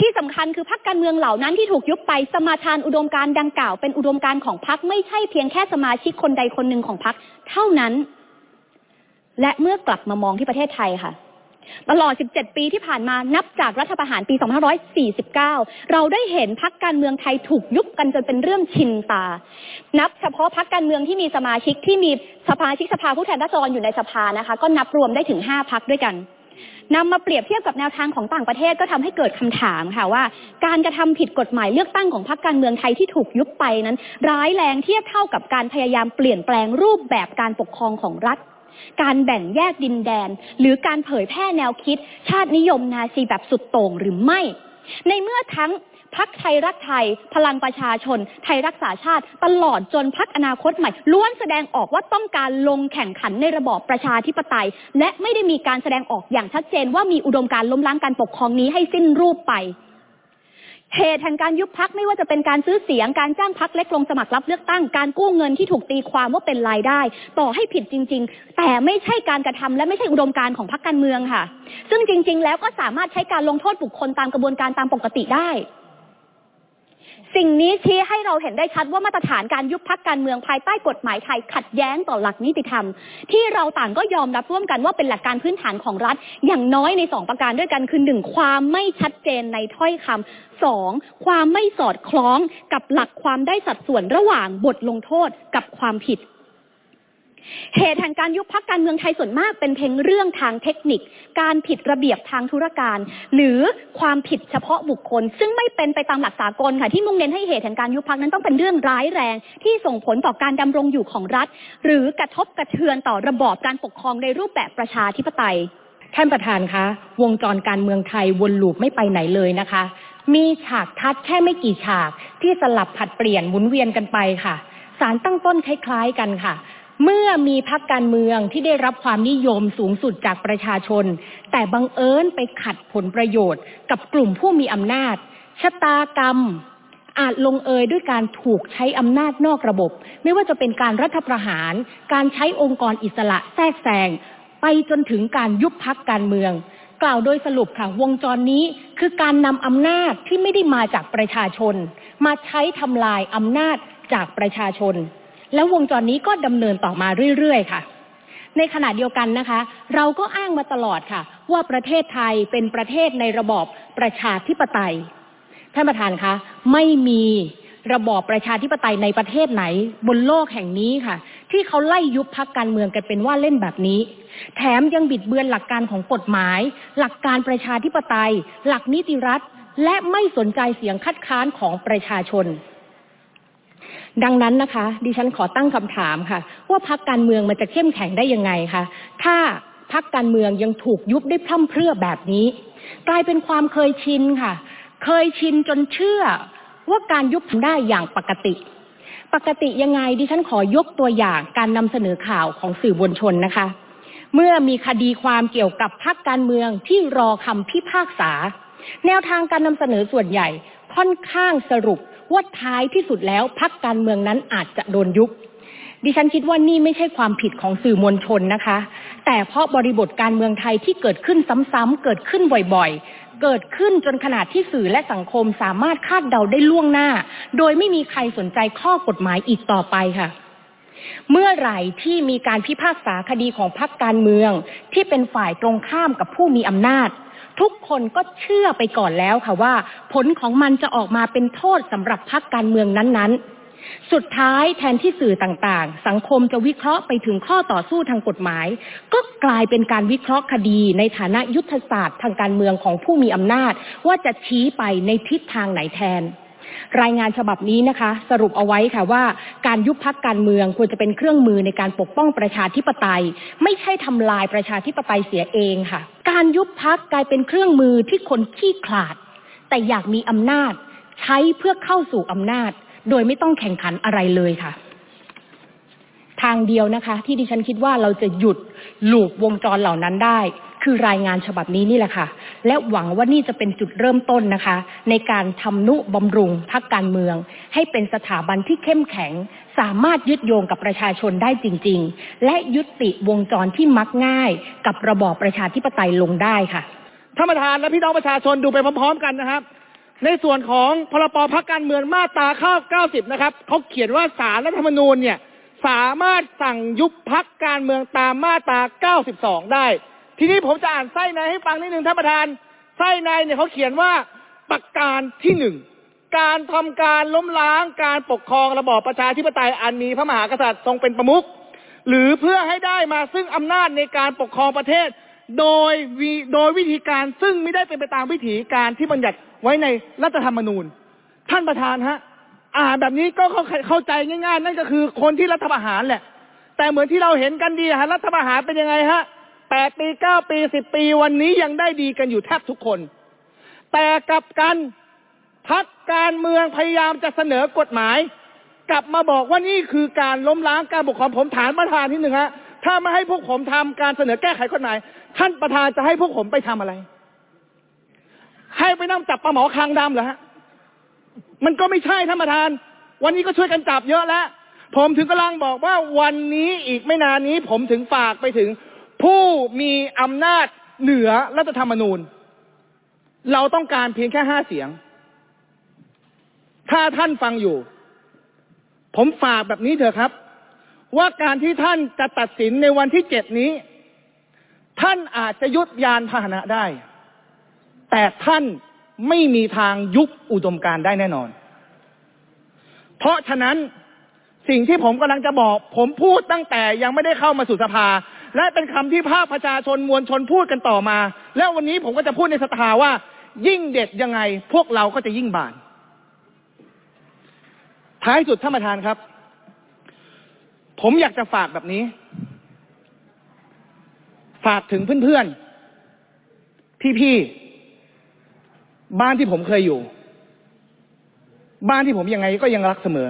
H: ที่สำคัญคือพรรคการเมืองเหล่านั้นที่ถูกยุบไปสมาทานอุดมการดังกล่าว เป็นอุดมการของพรรคไม่ใช่เพียงแค่สมาชิกคนใดคนหนึ่งของพรรคเท่านั้น และเมื่อกลับมามองที่ประเทศไทยค่ะตลอด 17 ปีที่ผ่านมา นับจากรัฐประหารปี 2549 เราได้เห็นพักการเมืองไทยถูกยุบกันจนเป็นเรื่องชินตา นับเฉพาะพักการเมืองที่มีสมาชิกที่มีสมาชิกสภาผู้แทนราษฎรอยู่ในสภานะคะ ก็นับรวมได้ถึง 5 พักด้วยกัน นำมาเปรียบเทียบกับแนวทางของต่างประเทศก็ทำให้เกิดคำถามค่ะว่า การกระทำผิดกฎหมายเลือกตั้งของพรรคการเมืองไทยที่ถูกยุบไปนั้น ร้ายแรงเทียบเท่ากับการพยายามเปลี่ยนแปลงรูปแบบการปกครองของรัฐการแบ่งแยกดินแดน หรือการเผยแพร่แนวคิด ชาตินิยมนาซีแบบสุดโต่งหรือไม่ ในเมื่อทั้ง พักไทยรักไทย พลังประชาชน ไทยรักษาชาติ ตลอดจนพักอนาคตใหม่ ล้วนแสดงออกว่าต้องการลงแข่งขันในระบอบประชาธิปไตย และไม่ได้มีการแสดงออกอย่างชัดเจน ว่ามีอุดมการล้มล้างการปกครองนี้ให้สิ้นรูปไปเหตุแห่งการยุบพักไม่ว่าจะเป็นการซื้อเสียงการจ้างพักเล็กลงสมัครรับเลือกตั้งการกู้เงินที่ถูกตีความว่าเป็นรายได้ ต่อให้ผิดจริง ๆ แต่ไม่ใช่การกระทำและไม่ใช่อุดมการของพักการเมืองค่ะ ซึ่งจริง ๆ แล้วก็สามารถใช้การลงโทษบุคคลตามกระบวนการตามปกติได้ สิ่งนี้ชี้ให้เราเห็นได้ชัดว่ามาตรฐานการยุบพักการเมืองภายใต้กฎหมายไทยขัดแย้งต่อหลักนิติธรรม ที่เราต่างก็ยอมรับร่วมกันว่าเป็นหลักการพื้นฐานของรัฐ อย่างน้อยในสองประการด้วยกันคือหนึ่งความไม่ชัดเจนในถ้อยคำสองความไม่สอดคล้องกับหลักความได้สัดส่วนระหว่างบทลงโทษกับความผิด เหตุแห่งการยุบพักการเมืองไทยส่วนมากเป็นเพียงเรื่องทางเทคนิค การผิดระเบียบทางธุรการ หรือความผิดเฉพาะบุคคล ซึ่งไม่เป็นไปตามหลักสากลค่ะที่มุ่งเน้นให้เหตุแห่งการยุบพักนั้นต้องเป็นเรื่องร้ายแรง ที่ส่งผลต่อการดำรงอยู่ของรัฐ หรือกระทบกระเทือนต่อระบอบการปกครองในรูปแบบประชาธิปไตย
I: ท่านประธานคะวงจรการเมืองไทยวนลูปไม่ไปไหนเลยนะคะ มีฉากทัดแค่ไม่กี่ฉากที่สลับผัดเปลี่ยนหมุนเวียนกันไปค่ะสารตั้งต้นคล้าย ๆ กันค่ะ เมื่อมีพักการเมืองที่ได้รับความนิยมสูงสุดจากประชาชน แต่บังเอิญไปขัดผลประโยชน์กับกลุ่มผู้มีอำนาจ ชะตากรรม อาจลงเอยด้วยการถูกใช้อำนาจนอกระบบ ไม่ว่าจะเป็นการรัฐประหาร การใช้องค์กรอิสระแทรกแซงไปจนถึงการยุบพักการเมือง กล่าวโดยสรุปค่ะวงจรนี้คือการนำอำนาจที่ไม่ได้มาจากประชาชน มาใช้ทำลายอำนาจจากประชาชน แล้ววงจรนี้ก็ดำเนินต่อมาเรื่อยๆค่ะ ในขณะเดียวกันนะคะ เราก็อ้างมาตลอดค่ะ ว่าประเทศไทยเป็นประเทศในระบอบประชาธิปไตยท่านประธานคะไม่มีระบอบประชาธิปไตยในประเทศไหน บนโลกแห่งนี้ค่ะ ที่เขาไล่ยุบพักการเมืองกันเป็นว่าเล่นแบบนี้ แถมยังบิดเบือนหลักการของกฎหมาย หลักการประชาธิปไตย หลักนิติรัฐ และไม่สนใจเสียงคัดค้านของประชาชน ดังนั้นนะคะ ดิฉันขอตั้งคำถามค่ะ ว่าพักการเมืองมันจะเข้มแข็งได้ยังไงคะถ้าพักการเมืองยังถูกยุบได้พร่ำเพรื่อแบบนี้ กลายเป็นความเคยชินค่ะ เคยชินจนเชื่อว่าการยุบได้อย่างปกติ ปกติยังไงดิฉันขอยกตัวอย่างการนำเสนอข่าวของสื่อมวลชนนะคะ เมื่อมีคดีความเกี่ยวกับพักการเมืองที่รอคำพิพากษา แนวทางการนำเสนอส่วนใหญ่ ค่อนข้างสรุปว่าท้ายที่สุดแล้วพักการเมืองนั้นอาจจะโดนยุบดิฉันคิดว่านี่ไม่ใช่ความผิดของสื่อมวลชนนะคะ แต่เพราะบริบทการเมืองไทยที่เกิดขึ้นซ้ำๆเกิดขึ้นบ่อยๆ เกิดขึ้นจนขนาดที่สื่อและสังคมสามารถคาดเดาได้ล่วงหน้า โดยไม่มีใครสนใจข้อกฎหมายอีกต่อไปค่ะ เมื่อไหร่ที่มีการพิพากษาคดีของพรรคการเมืองที่เป็นฝ่ายตรงข้ามกับผู้มีอำนาจ ทุกคนก็เชื่อไปก่อนแล้วค่ะว่า ผลของมันจะออกมาเป็นโทษสำหรับพรรคการเมืองนั้นๆ สุดท้ายแทนที่สื่อต่างๆ สังคมจะวิเคราะห์ไปถึงข้อต่อสู้ทางกฎหมาย ก็กลายเป็นการวิเคราะห์คดีในฐานะยุทธศาสตร์ทางการเมืองของผู้มีอำนาจ ว่าจะชี้ไปในทิศทางไหนแทน รายงานฉบับนี้นะคะ สรุปเอาไว้ค่ะว่าการยุบพักการเมืองควรจะเป็นเครื่องมือในการปกป้องประชาธิปไตย ไม่ใช่ทำลายประชาธิปไตยเสียเองค่ะ การยุบพักกลายเป็นเครื่องมือที่คนขี้ขลาด แต่อยากมีอำนาจ ใช้เพื่อเข้าสู่อำนาจ โดยไม่ต้องแข่งขันอะไรเลยค่ะทางเดียวนะคะ ที่ดิฉันคิดว่าเราจะหยุดหลูปวงจรเหล่านั้นได้ คือรายงานฉบับนี้นี่แหละค่ะ และหวังว่านี่จะเป็นจุดเริ่มต้นนะคะ ในการทำนุบำรุงพักการเมือง ให้เป็นสถาบันที่เข้มแข็ง สามารถยึดโยงกับประชาชนได้จริง ๆ และยุติวงจรที่มักง่าย กับระบอบประชาธิปไตยลงได้ค่ะ
B: ท่านประธานและพี่น้องประชาชนดูไปพร้อม ๆ กันนะครับ ในส่วนของพรบพักการเมืองมาตราข้า90 นะครับเขาเขียนว่าสารรัฐธรรมนูญเนี่ยสามารถสั่งยุบพักการเมืองตามมาตรา92 ได้ ทีนี้ผมจะอ่านไส้ในให้ฟังนิดนึงท่านประธาน ไส้ในเนี่ยเขาเขียนว่าประการที่หนึ่งการทำการล้มล้างการปกครองระบอบประชาธิปไตยอันมีพระมหากษัตริย์ทรงเป็นประมุขหรือเพื่อให้ได้มาซึ่งอำนาจในการปกครองประเทศ โดยวิโดยวิธีการซึ่งไม่ได้เป็นไปตามวิถีการที่บัญญัติไว้ในรัฐธรรมนูญ ท่านประธานฮะ อ่านแบบนี้ก็เข้าเข้าใจง่าย ๆ นั่นก็คือคนที่รัฐประหารแหละ แต่เหมือนที่เราเห็นกันดีฮะรัฐประหารเป็นยังไงฮะ แปดปีเก้าปีสิบปีวันนี้ยังได้ดีกันอยู่แทบทุกคน แต่กลับกันพักการเมืองพยายามจะเสนอกฎหมาย กลับมาบอกว่านี่คือการล้มล้างการปกครองผมถามประธานที่หนึ่งฮะถ้าไม่ให้พวกผมทำการเสนอแก้ไขกฎหมาย ท่านประธานจะให้พวกผมไปทำอะไร ให้ไปนั่งจับปลาหมอคางดำเหรอฮะมันก็ไม่ใช่ท่านประธาน วันนี้ก็ช่วยกันจับเยอะแล้วผมถึงกำลังบอกว่าวันนี้อีกไม่นานนี้ ผมถึงฝากไปถึง ผู้มีอำนาจเหนือรัฐธรรมนูญ เราต้องการเพียงแค่ห้าเสียง ถ้าท่านฟังอยู่ ผมฝากแบบนี้เถอะครับ ว่าการที่ท่านจะตัดสินในวันที่เจ็ดนี้ ท่านอาจจะยุดยานพาหนะได้ แต่ท่านไม่มีทางยุบอุดมการได้แน่นอน เพราะฉะนั้นสิ่งที่ผมกำลังจะบอก ผมพูดตั้งแต่ยังไม่ได้เข้ามาสู่สภา และเป็นคำที่ภาคประชาชนมวลชนพูดกันต่อมา แล้ววันนี้ผมก็จะพูดในสภาว่า ยิ่งเด็ดยังไง พวกเราก็จะยิ่งบาน ท้ายสุดท่านประธานครับ ผมอยากจะฝากแบบนี้ ฝากถึงเพื่อนๆพี่ๆบ้านที่ผมเคยอยู่ บ้านที่ผมยังไงก็ยังรักเสมอ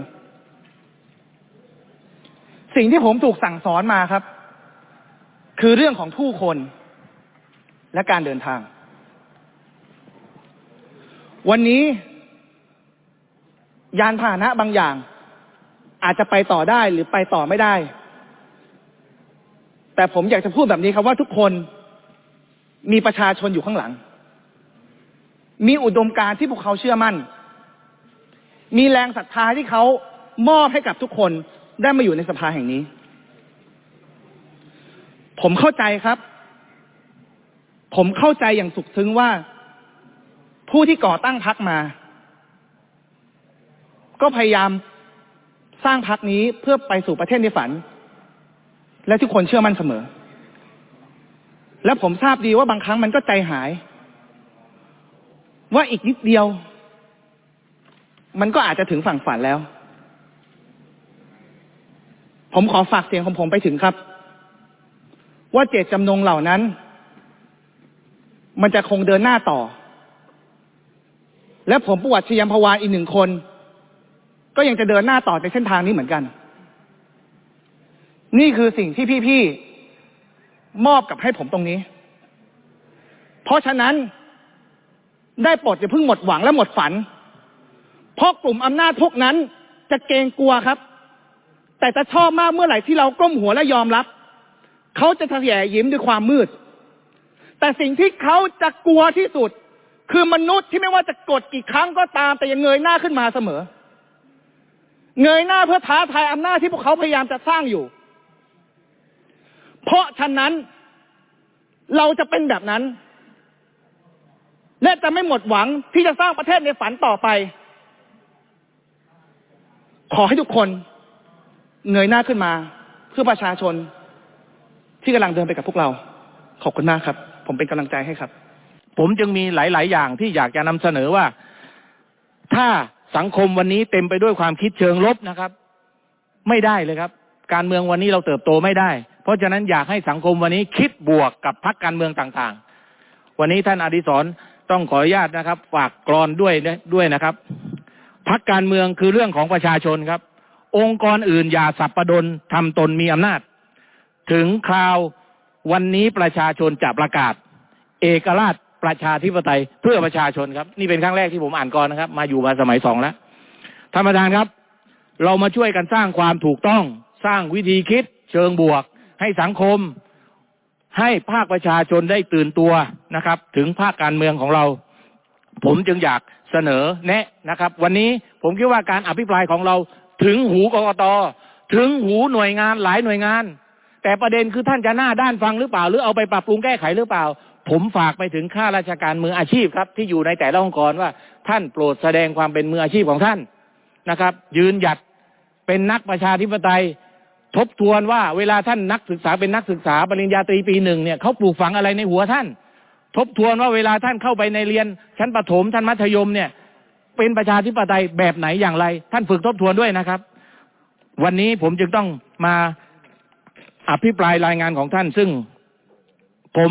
B: สิ่งที่ผมถูกสั่งสอนมาครับ คือเรื่องของผู้คนและการเดินทาง วันนี้ยานพาหนะบางอย่าง อาจจะไปต่อได้หรือไปต่อไม่ได้ แต่ผมอยากจะพูดแบบนี้ครับว่าทุกคนมีประชาชนอยู่ข้างหลัง มีอุดมการณ์ที่พวกเขาเชื่อมั่น มีแรงศรัทธาที่เขามอบให้กับทุกคนได้มาอยู่ในสภาแห่งนี้ ผมเข้าใจครับ ผมเข้าใจอย่างสุขซึ้งว่า ผู้ที่ก่อตั้งพักมา ก็พยายามสร้างพักนี้เพื่อไปสู่ประเทศในฝัน และทุกคนเชื่อมั่นเสมอ และผมทราบดีว่าบางครั้งมันก็ใจหาย ว่าอีกนิดเดียว มันก็อาจจะถึงฝั่งฝันแล้ว ผมขอฝากเสียงของผมไปถึงครับ ว่าเจตจำนงเหล่านั้น มันจะคงเดินหน้าต่อ และผมประวัติชยมพวานอีกหนึ่งคน ก็ยังจะเดินหน้าต่อในเส้นทางนี้เหมือนกัน นี่คือสิ่งที่พี่ๆมอบกับให้ผมตรงนี้ เพราะฉะนั้นได้โปรดอย่าเพิ่งหมดหวังและหมดฝัน เพราะกลุ่มอำนาจพวกนั้นจะเกรงกลัวครับ แต่จะชอบมากเมื่อไหร่ที่เราก้มหัวและยอมรับ เขาจะทะแยยิ้มด้วยความมืด แต่สิ่งที่เขาจะกลัวที่สุด คือมนุษย์ที่ไม่ว่าจะกดกี่ครั้งก็ตาม แต่ยังเงยหน้าขึ้นมาเสมอ เงยหน้าเพื่อท้าทายอำนาจที่พวกเขาพยายามจะสร้างอยู่ เพราะฉะนั้นเราจะเป็นแบบนั้น และจะไม่หมดหวังที่จะสร้างประเทศในฝันต่อไป ขอให้ทุกคนเงยหน้าขึ้นมา เพื่อประชาชน ที่กำลังเดินไปกับพวกเรา ขอบคุณมากครับ ผมเป็นกำลังใจให้ครับ
C: ผมจึงมีหลาย ๆ อย่างที่อยากจะนำเสนอว่า ถ้าสังคมวันนี้เต็มไปด้วยความคิดเชิงลบนะครับ ไม่ได้เลยครับ การเมืองวันนี้เราเติบโตไม่ได้ เพราะฉะนั้นอยากให้สังคมวันนี้คิดบวกกับพรรคการเมืองต่างๆ วันนี้ท่านอดิศรต้องขออนุญาตนะครับ ฝากกรอนด้วยด้วยนะครับพรรคการเมืองคือเรื่องของประชาชนครับ องค์กรอื่นอย่าสับประดนทำตนมีอำนาจ ถึงคราววันนี้ประชาชนจะประกาศ เอกราชประชาธิปไตยเพื่อประชาชนครับ นี่เป็นครั้งแรกที่ผมอ่านก่อนนะครับ มาอยู่มาสมัยสองแล้วท่านประธานครับ เรามาช่วยกันสร้างความถูกต้องสร้างวิธีคิดเชิงบวก ให้สังคม ให้ภาคประชาชนได้ตื่นตัวนะครับ ถึงภาคการเมืองของเรา ผมจึงอยากเสนอแนะนะครับ วันนี้ผมคิดว่าการอภิปรายของเราถึงหูกรกตถึงหูหน่วยงานหลายหน่วยงาน แต่ประเด็นคือท่านจะหน้าด้านฟังหรือเปล่า หรือเอาไปปรับปรุงแก้ไขหรือเปล่า ผมฝากไปถึงข้าราชการมืออาชีพครับ ที่อยู่ในแต่ละองค์กรว่าท่านโปรดแสดงความเป็นมืออาชีพของท่านนะครับ ยืนหยัดเป็นนักประชาธิปไตย ทบทวนว่าเวลาท่านนักศึกษาเป็นนักศึกษาปริญญาตรีปีหนึ่งเนี่ยเขาปลูกฝังอะไรในหัวท่าน ทบทวนว่าเวลาท่านเข้าไปในเรียน ชั้นประถมชั้นมัธยมเนี่ย เป็นประชาธิปไตยแบบไหนอย่างไร ท่านฝึกทบทวนด้วยนะครับ วันนี้ผมจึงต้องมา อภิปรายรายงานของท่าน ซึ่งผม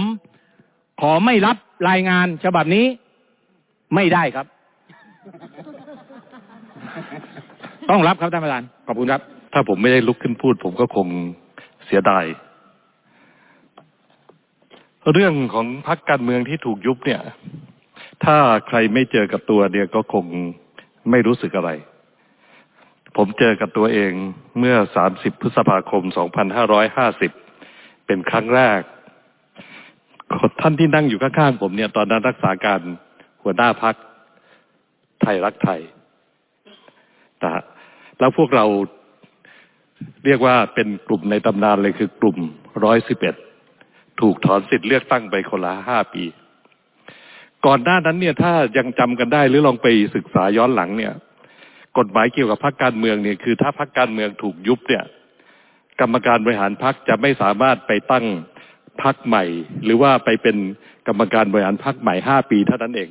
C: ขอไม่รับรายงานฉบับนี้ไม่ได้ครับ ต้องรับครับท่านประธานขอบคุณครับ
J: ถ้าผมไม่ได้ลุกขึ้นพูด ผมก็คงเสียดายเรื่องของพรรคการเมืองที่ถูกยุบเนี่ย ถ้าใครไม่เจอกับตัวเนี่ยก็คงไม่รู้สึกอะไร ผมเจอกับตัวเองเมื่อ 30 พฤษภาคม 2550 เป็นครั้งแรก ท่านที่นั่งอยู่ข้างๆผมเนี่ย ตอนนั้นรักษาการหัวหน้าพักไทยรักไทยนะแล้วพวกเราเรียกว่าเป็นกลุ่มในตำนานเลยคือกลุ่มร้อยสิบเอ็ดถูกถอนสิทธิ์เลือกตั้งไปคนละห้าปี ก่อนหน้านั้นเนี่ย ถ้ายังจำกันได้หรือลองไปศึกษาย้อนหลังเนี่ย กฎหมายเกี่ยวกับพรรคการเมืองเนี่ยคือ ถ้าพรรคการเมืองถูกยุบเนี่ย กรรมการบริหารพรรคจะไม่สามารถไปตั้งพรรคใหม่ หรือว่าไปเป็นกรรมการบริหารพรรคใหม่ห้าปีเท่านั้นเอง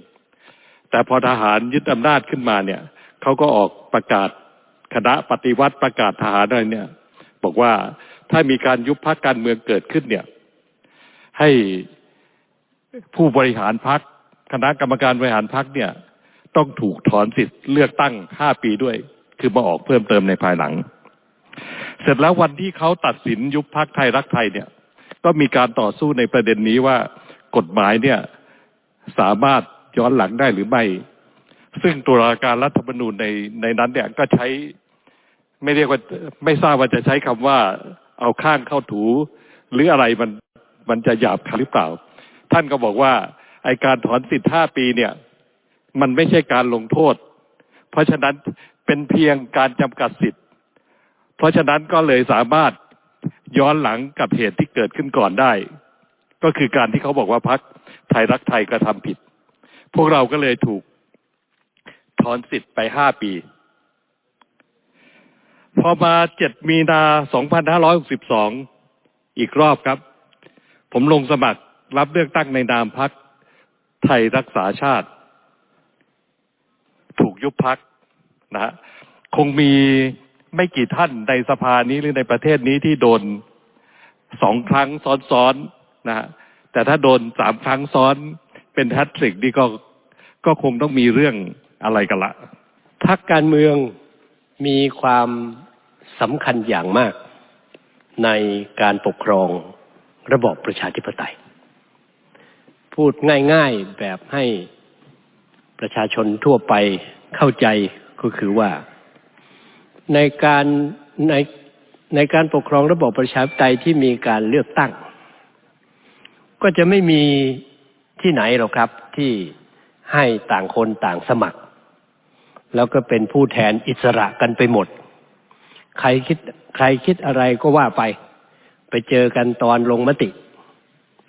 J: แต่พอทหารยึดอำนาจขึ้นมาเนี่ยเขาก็ออกประกาศคณะปฏิวัติประกาศทหารอะไรเนี่ย บอกว่าถ้ามีการยุบพักการเมืองเกิดขึ้นเนี่ย ให้ผู้บริหารพักคณะกรรมการบริหารพักเนี่ย ต้องถูกถอนสิทธิ์เลือกตั้งห้าปีด้วย คือมาออกเพิ่มเติมในภายหลัง เสร็จแล้ววันที่เขาตัดสินยุบพักไทยรักไทยเนี่ย ก็มีการต่อสู้ในประเด็นนี้ว่ากฎหมายเนี่ยสามารถย้อนหลังได้หรือไม่ ซึ่งตุลาการรัฐธรรมนูญในในนั้นเนี่ยก็ใช้ไม่เรียกว่าไม่ทราบว่าจะใช้คำว่าเอาข้างเข้าถู หรืออะไรมันมันจะหยาบคายหรือเปล่า ท่านก็บอกว่าไอการถอนสิทธิ์ห้าปีเนี่ย มันไม่ใช่การลงโทษ เพราะฉะนั้นเป็นเพียงการจำกัดสิทธิ์ เพราะฉะนั้นก็เลยสามารถย้อนหลังกับเหตุที่เกิดขึ้นก่อนได้ ก็คือการที่เขาบอกว่าพักไทยรักไทยกระทำผิด พวกเราก็เลยถูกถอนสิทธิ์ไปห้าปี พอมาเจ็ดมีนาสองพันห้าร้อยหกสิบสองอีกรอบครับ ผมลงสมัครรับเลือกตั้งในนามพักไทยรักษาชาติ ยุบพักนะฮะคงมีไม่กี่ท่านในสภานี้หรือในประเทศนี้ที่โดนสองครั้งซ้อนๆนะฮะแต่ถ้าโดนสามครั้งซ้อนเป็นแฮตทริกนี่ก็ก็คงต้องมีเรื่องอะไรกันละ
K: พักการเมืองมีความสำคัญอย่างมากในการปกครองระบอบประชาธิปไตย พูดง่ายๆแบบให้ประชาชนทั่วไป เข้าใจก็คือว่า ในการในในการปกครองระบบประชาธิปไตยที่มีการเลือกตั้ง ก็จะไม่มีที่ไหนหรอกครับที่ให้ต่างคนต่างสมัคร แล้วก็เป็นผู้แทนอิสระกันไปหมด ใครคิดใครคิดอะไรก็ว่าไป ไปเจอกันตอนลงมติ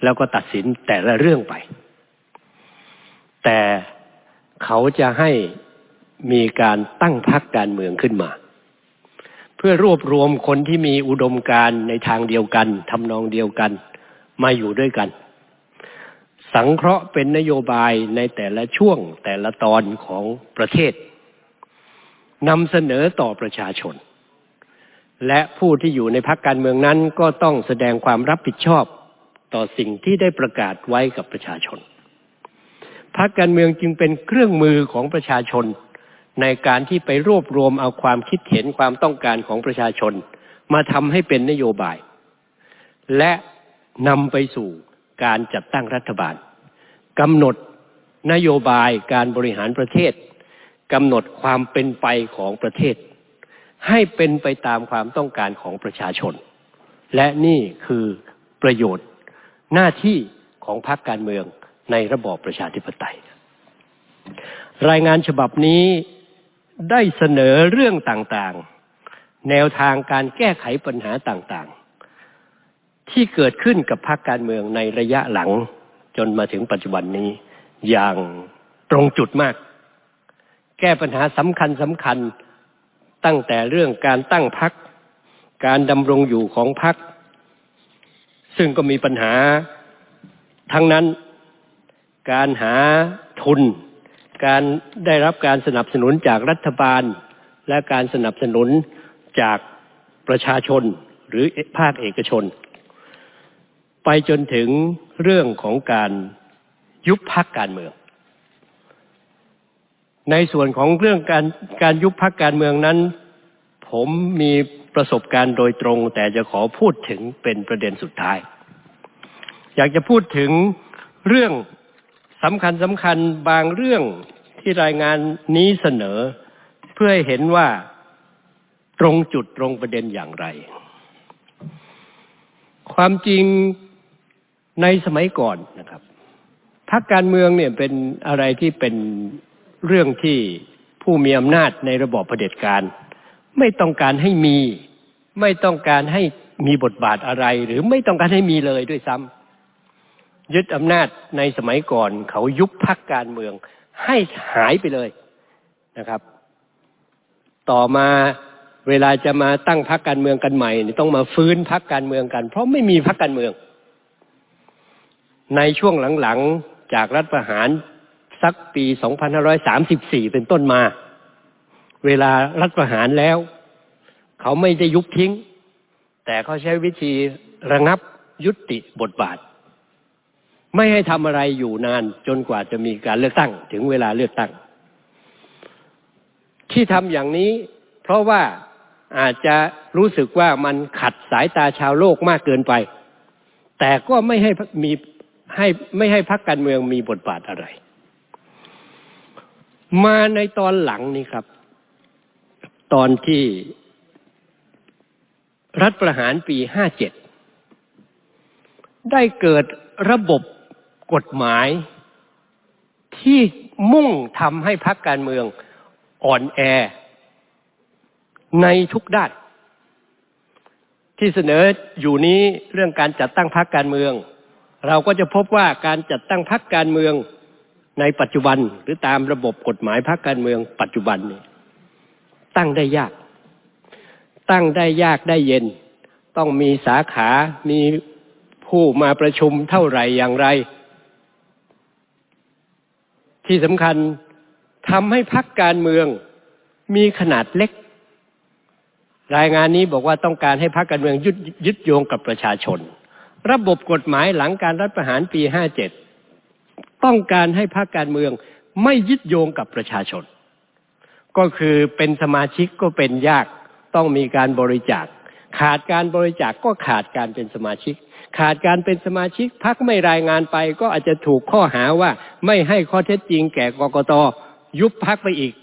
K: แล้วก็ตัดสินแต่ละเรื่องไป แต่เขาจะให้ มีการตั้งพรรคการเมืองขึ้นมา เพื่อรวบรวมคนที่มีอุดมการในทางเดียวกันทำนองเดียวกันมาอยู่ด้วยกัน สังเคราะห์เป็นนโยบายในแต่ละช่วงแต่ละตอนของประเทศนำเสนอต่อประชาชน และผู้ที่อยู่ในพรรคการเมืองนั้นก็ต้องแสดงความรับผิดชอบต่อสิ่งที่ได้ประกาศไว้กับประชาชนพรรคการเมืองจึงเป็นเครื่องมือของประชาชน ในการที่ไปรวบรวมเอาความคิดเห็นความต้องการของประชาชน มาทำให้เป็นนโยบาย และนำไปสู่การจัดตั้งรัฐบาลกำหนดนโยบายการบริหารประเทศกำหนดความเป็นไปของประเทศ ให้เป็นไปตามความต้องการของประชาชน และนี่คือประโยชน์หน้าที่ของพรรคการเมืองในระบอบประชาธิปไตย รายงานฉบับนี้ ได้เสนอเรื่องต่างๆ แนวทางการแก้ไขปัญหาต่างๆ ที่เกิดขึ้นกับพรรคการเมืองในระยะหลังจนมาถึงปัจจุบันนี้อย่างตรงจุดมาก แก้ปัญหาสำคัญสำคัญตั้งแต่เรื่องการตั้งพัก การดำรงอยู่ของพัก ซึ่งก็มีปัญหาทั้งนั้น การหาทุน การได้รับการสนับสนุนจากรัฐบาล และการสนับสนุนจากประชาชนหรือภาคเอกชน ไปจนถึงเรื่องของการยุบพักการเมือง ในส่วนของเรื่องการการยุบพักการเมืองนั้น ผมมีประสบการณ์โดยตรง แต่จะขอพูดถึงเป็นประเด็นสุดท้าย อยากจะพูดถึงเรื่อง สำคัญสำคัญบางเรื่องที่รายงานนี้เสนอ เพื่อให้เห็นว่าตรงจุดตรงประเด็นอย่างไร ความจริงในสมัยก่อนนะครับพรรคการเมืองเนี่ยเป็นอะไรที่เป็นเรื่องที่ผู้มีอำนาจในระบอบเผด็จการ ไม่ต้องการให้มี ไม่ต้องการให้มีบทบาทอะไร หรือไม่ต้องการให้มีเลยด้วยซ้ำ ยึดอำนาจในสมัยก่อน เขายุบพักการเมือง ให้หายไปเลยนะครับ ต่อมาเวลาจะมาตั้งพักการเมืองกันใหม่ต้องมาฟื้นพักการเมืองกัน เพราะไม่มีพักการเมือง ในช่วงหลังๆจากรัฐประหารสักปี 2534 เป็นต้นมา เวลารัฐประหารแล้ว เขาไม่ได้ยุบทิ้ง แต่เขาใช้วิธีระงับยุติบทบาท ไม่ให้ทำอะไรอยู่นานจนกว่าจะมีการเลือกตั้ง ถึงเวลาเลือกตั้ง ที่ทำอย่างนี้ เพราะว่าอาจจะรู้สึกว่ามันขัดสายตาชาวโลกมากเกินไป แต่ก็ไม่ให้มีให้ไม่ให้พักการเมืองมีบทบาทอะไร มาในตอนหลังนี้ครับ ตอนที่รัฐประหารปีห้าเจ็ดได้เกิดระบบ กฎหมายที่มุ่งทำให้พักการเมืองอ่อนแอ ในทุกด้าน ที่เสนออยู่นี้เรื่องการจัดตั้งพักการเมือง เราก็จะพบว่าการจัดตั้งพรรคการเมืองในปัจจุบันหรือตามระบบกฎหมายพรรคการเมือง ปัจจุบันนี่ตั้งได้ยาก ตั้งได้ยากได้เย็น ต้องมีสาขา มีผู้มาประชุมเท่าไหร่อย่างไร ที่สำคัญทำให้พรรคการเมืองมีขนาดเล็ก รายงานนี้บอกว่าต้องการให้พรรคการเมืองยึดยึดโยงกับประชาชน ระบบกฎหมายหลังการรัฐประหารปี 57 ต้องการให้พรรคการเมืองไม่ยึดโยงกับประชาชน ก็คือเป็นสมาชิกก็เป็นยากต้องมีการบริจาค ขาดการบริจาคก็ขาดการเป็นสมาชิก ขาดการเป็นสมาชิกพักไม่รายงานไป ก็อาจจะถูกข้อหาว่า ไม่ให้ข้อเท็จจริงแก่กกตยุบพักไปอีก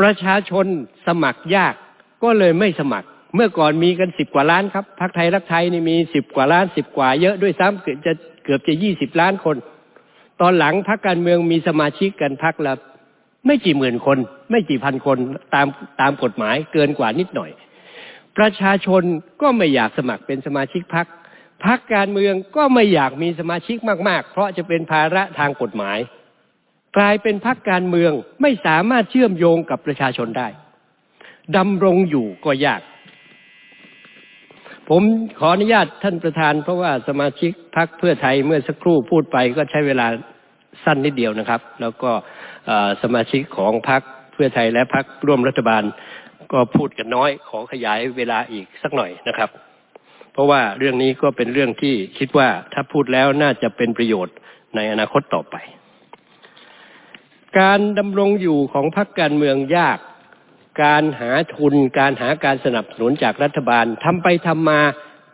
K: ประชาชนสมัครยากก็เลยไม่สมัคร เมื่อก่อนมีกันสิบกว่าล้านครับพักไทยรักไทยนี่มีสิบกว่าล้านสิบกว่าเยอะด้วยซ้ำเกือบจะเกือบจะยี่สิบล้านคน ตอนหลังพักการเมืองมีสมาชิกกันพักละไม่กี่หมื่นคน ไม่กี่พันคนตามตามกฎหมายเกินกว่านิดหน่อย ประชาชนก็ไม่อยากสมัครเป็นสมาชิกพักพักการเมืองก็ไม่อยากมีสมาชิกมาก ๆ เพราะจะเป็นภาระทางกฎหมาย กลายเป็นพักการเมืองไม่สามารถเชื่อมโยงกับประชาชนได้ดำรงอยู่ก็ยาก ผมขออนุญาตท่านประธาน เพราะว่าสมาชิกพักเพื่อไทยเมื่อสักครู่พูดไปก็ใช้เวลาสั้นนิดเดียวนะครับ แล้วก็สมาชิกของพักเพื่อไทยและพักร่วมรัฐบาล ก็พูดกันน้อยขอขยายเวลาอีกสักหน่อยนะครับ เพราะว่าเรื่องนี้ก็เป็นเรื่องที่คิดว่าถ้าพูดแล้วน่าจะเป็นประโยชน์ในอนาคตต่อไป การดำรงอยู่ของพรรคการเมืองยาก การหาทุน การหาการสนับสนุนจากรัฐบาลทำไปทำมา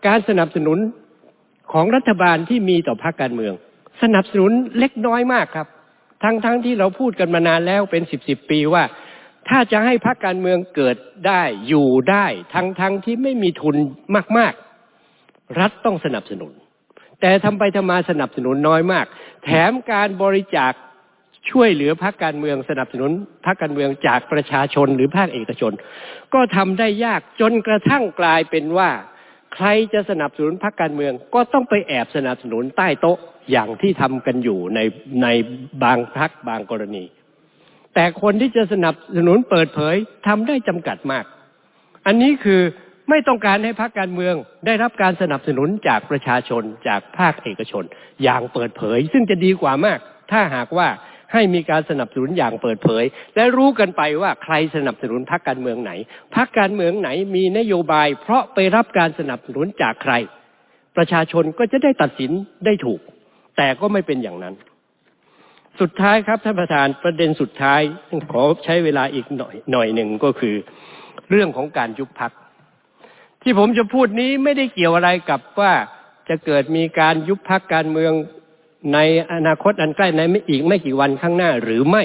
K: การสนับสนุนของรัฐบาลที่มีต่อพรรคการเมือง สนับสนุนเล็กน้อยมากครับ ทั้งๆทที่เราพูดกันมานานแล้วเป็นสิบสิบปีว่า ถ้าจะให้พรรคการเมืองเกิดได้อยู่ได้ทั้งๆทที่ไม่มีทุนมาก ๆ รัฐต้องสนับสนุน แต่ทำไปทำมาสนับสนุนน้อยมาก แถมการบริจาคช่วยเหลือพรรคการเมืองสนับสนุนพรรคการเมืองจากประชาชนหรือภาคเอกชน ก็ทำได้ยากจนกระทั่งกลายเป็นว่า ใครจะสนับสนุนพรรคการเมือง ก็ต้องไปแอบสนับสนุนใต้โต๊ะอย่างที่ทำกันอยู่ในในบางพรรคบางกรณี แต่คนที่จะสนับสนุนเปิดเผยทำได้จำกัดมาก อันนี้คือไม่ต้องการให้พรรคการเมืองได้รับการสนับสนุนจากประชาชนจากภาคเอกชน อย่างเปิดเผย ซึ่งจะดีกว่ามาก ถ้าหากว่าให้มีการสนับสนุนอย่างเปิดเผย และรู้กันไปว่าใครสนับสนุนพรรคการเมืองไหนพรรคการเมืองไหนมีนโยบาย เพราะไปรับการสนับสนุนจากใคร ประชาชนก็จะได้ตัดสินได้ถูก แต่ก็ไม่เป็นอย่างนั้น สุดท้ายครับท่านประธานประเด็นสุดท้ายขอใช้เวลาอีกหน่อยหน่อยหนึ่งก็คือ เรื่องของการยุบพักที่ผมจะพูดนี้ไม่ได้เกี่ยวอะไรกับว่าจะเกิดมีการยุบพักการเมืองในอนาคตอันใกล้ในไม่อีกไม่กี่วันข้างหน้าหรือไม่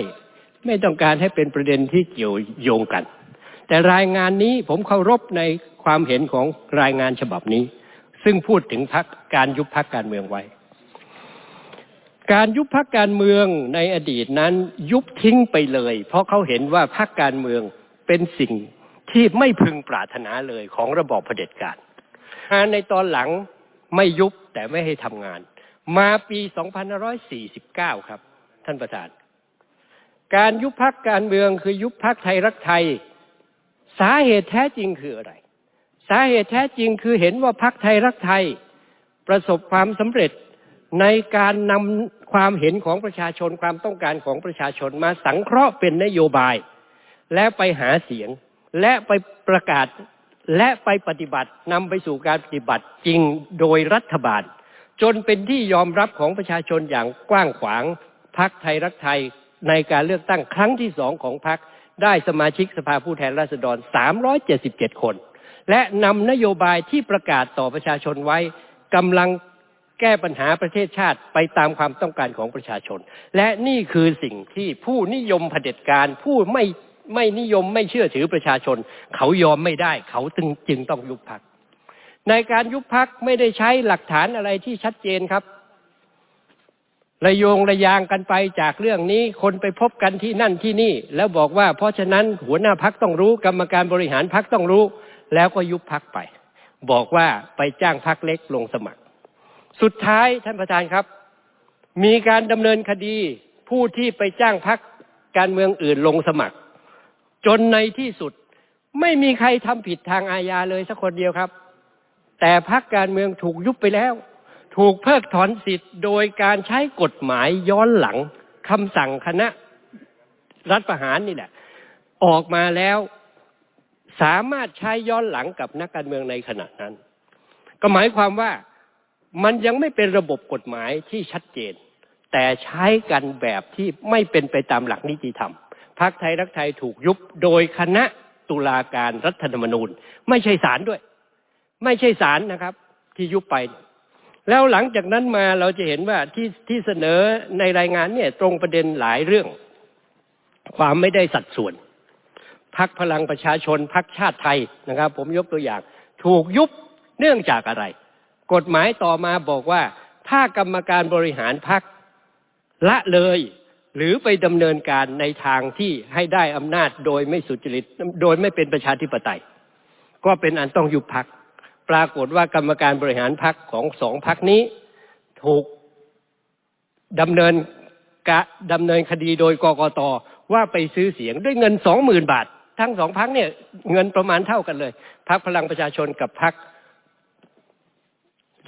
K: ไม่ต้องการให้เป็นประเด็นที่เกี่ยวโยงกัน แต่รายงานนี้ผมเคารพในความเห็นของรายงานฉบับนี้ ซึ่งพูดถึงพักการยุบพักการเมืองไว้ การยุบพักการเมืองในอดีตนั้นยุบทิ้งไปเลย เพราะเขาเห็นว่าพักการเมืองเป็นสิ่งที่ไม่พึงปรารถนาเลยของระบอบเผด็จการในตอนหลังไม่ยุบแต่ไม่ให้ทำงาน มาปี 2549 ครับ ท่านประธาน การยุบพักการเมืองคือยุบพักไทยรักไทย สาเหตุแท้จริงคืออะไร สาเหตุแท้จริงคือเห็นว่าพักไทยรักไทย ประสบความสำเร็จในการนำ ความเห็นของประชาชนความต้องการของประชาชนมาสังเคราะห์เป็นนโยบาย และไปหาเสียง และไปประกาศและไปปฏิบัตินำไปสู่การปฏิบัติจริงโดยรัฐบาล จนเป็นที่ยอมรับของประชาชนอย่างกว้างขวางพักไทยรักไทยในการเลือกตั้งครั้งที่สองของพักได้สมาชิกสภาผู้แทนราษฎร 377 คน และนำนโยบายที่ประกาศต่อประชาชนไว้กำลัง แก้ปัญหาประเทศชาติไปตามความต้องการของประชาชน และนี่คือสิ่งที่ผู้นิยมเผด็จการผู้ไม่ไม่นิยมไม่เชื่อถือประชาชน เขายอมไม่ได้ เขาจึงจึงต้องยุบพัก ในการยุบพักไม่ได้ใช้หลักฐานอะไรที่ชัดเจนครับ ระโยงระยางกันไปจากเรื่องนี้คนไปพบกันที่นั่นที่นี่ แล้วบอกว่า เพราะฉะนั้นหัวหน้าพักต้องรู้ กรรมการบริหารพักต้องรู้ แล้วก็ยุบพักไป บอกว่าไปจ้างพักเล็กลงสมัคร สุดท้ายท่านประธานครับ มีการดำเนินคดีผู้ที่ไปจ้างพักการเมืองอื่นลงสมัคร จนในที่สุดไม่มีใครทำผิดทางอาญาเลยสักคนเดียวครับ แต่พักการเมืองถูกยุบไปแล้ว ถูกเพิกถอนสิทธิ์ โดยการใช้กฎหมายย้อนหลังคำสั่งคณะรัฐประหารนี่แหละ ออกมาแล้วสามารถใช้ย้อนหลังกับนักการเมืองในขณะนั้น ก็หมายความว่า มันยังไม่เป็นระบบกฎหมายที่ชัดเจน แต่ใช้กันแบบที่ไม่เป็นไปตามหลักนิติธรรมพักไทยรักไทยถูกยุบโดยคณะตุลาการรัฐธรรมนูญ ไม่ใช่ศาลด้วย ไม่ใช่สารนะครับ ที่ยุบไป แล้วหลังจากนั้นมาเราจะเห็นว่าที่ที่เสนอในรายงานเนี่ย ตรงประเด็นหลายเรื่อง ความไม่ได้สัดส่วนพักพลังประชาชนพักชาติไทยนะครับ ผมยกตัวอย่าง ถูกยุบเนื่องจากอะไร กฎหมายต่อมาบอกว่า ถ้ากรรมการบริหารพักละเลย หรือไปดำเนินการในทางที่ให้ได้อำนาจโดยไม่สุจริตโดยไม่เป็นประชาธิปไตย ก็เป็นอันต้องยุบพัก ปรากฏว่ากรรมการบริหารพักของสองพักนี้ ถูกดำเนินกะดำเนินคดีโดยกกตว่าไปซื้อเสียงด้วยเงินสองหมื่นบาท ทั้งสองพักเนี่ยเงินประมาณเท่ากันเลยพักพลังประชาชนกับพัก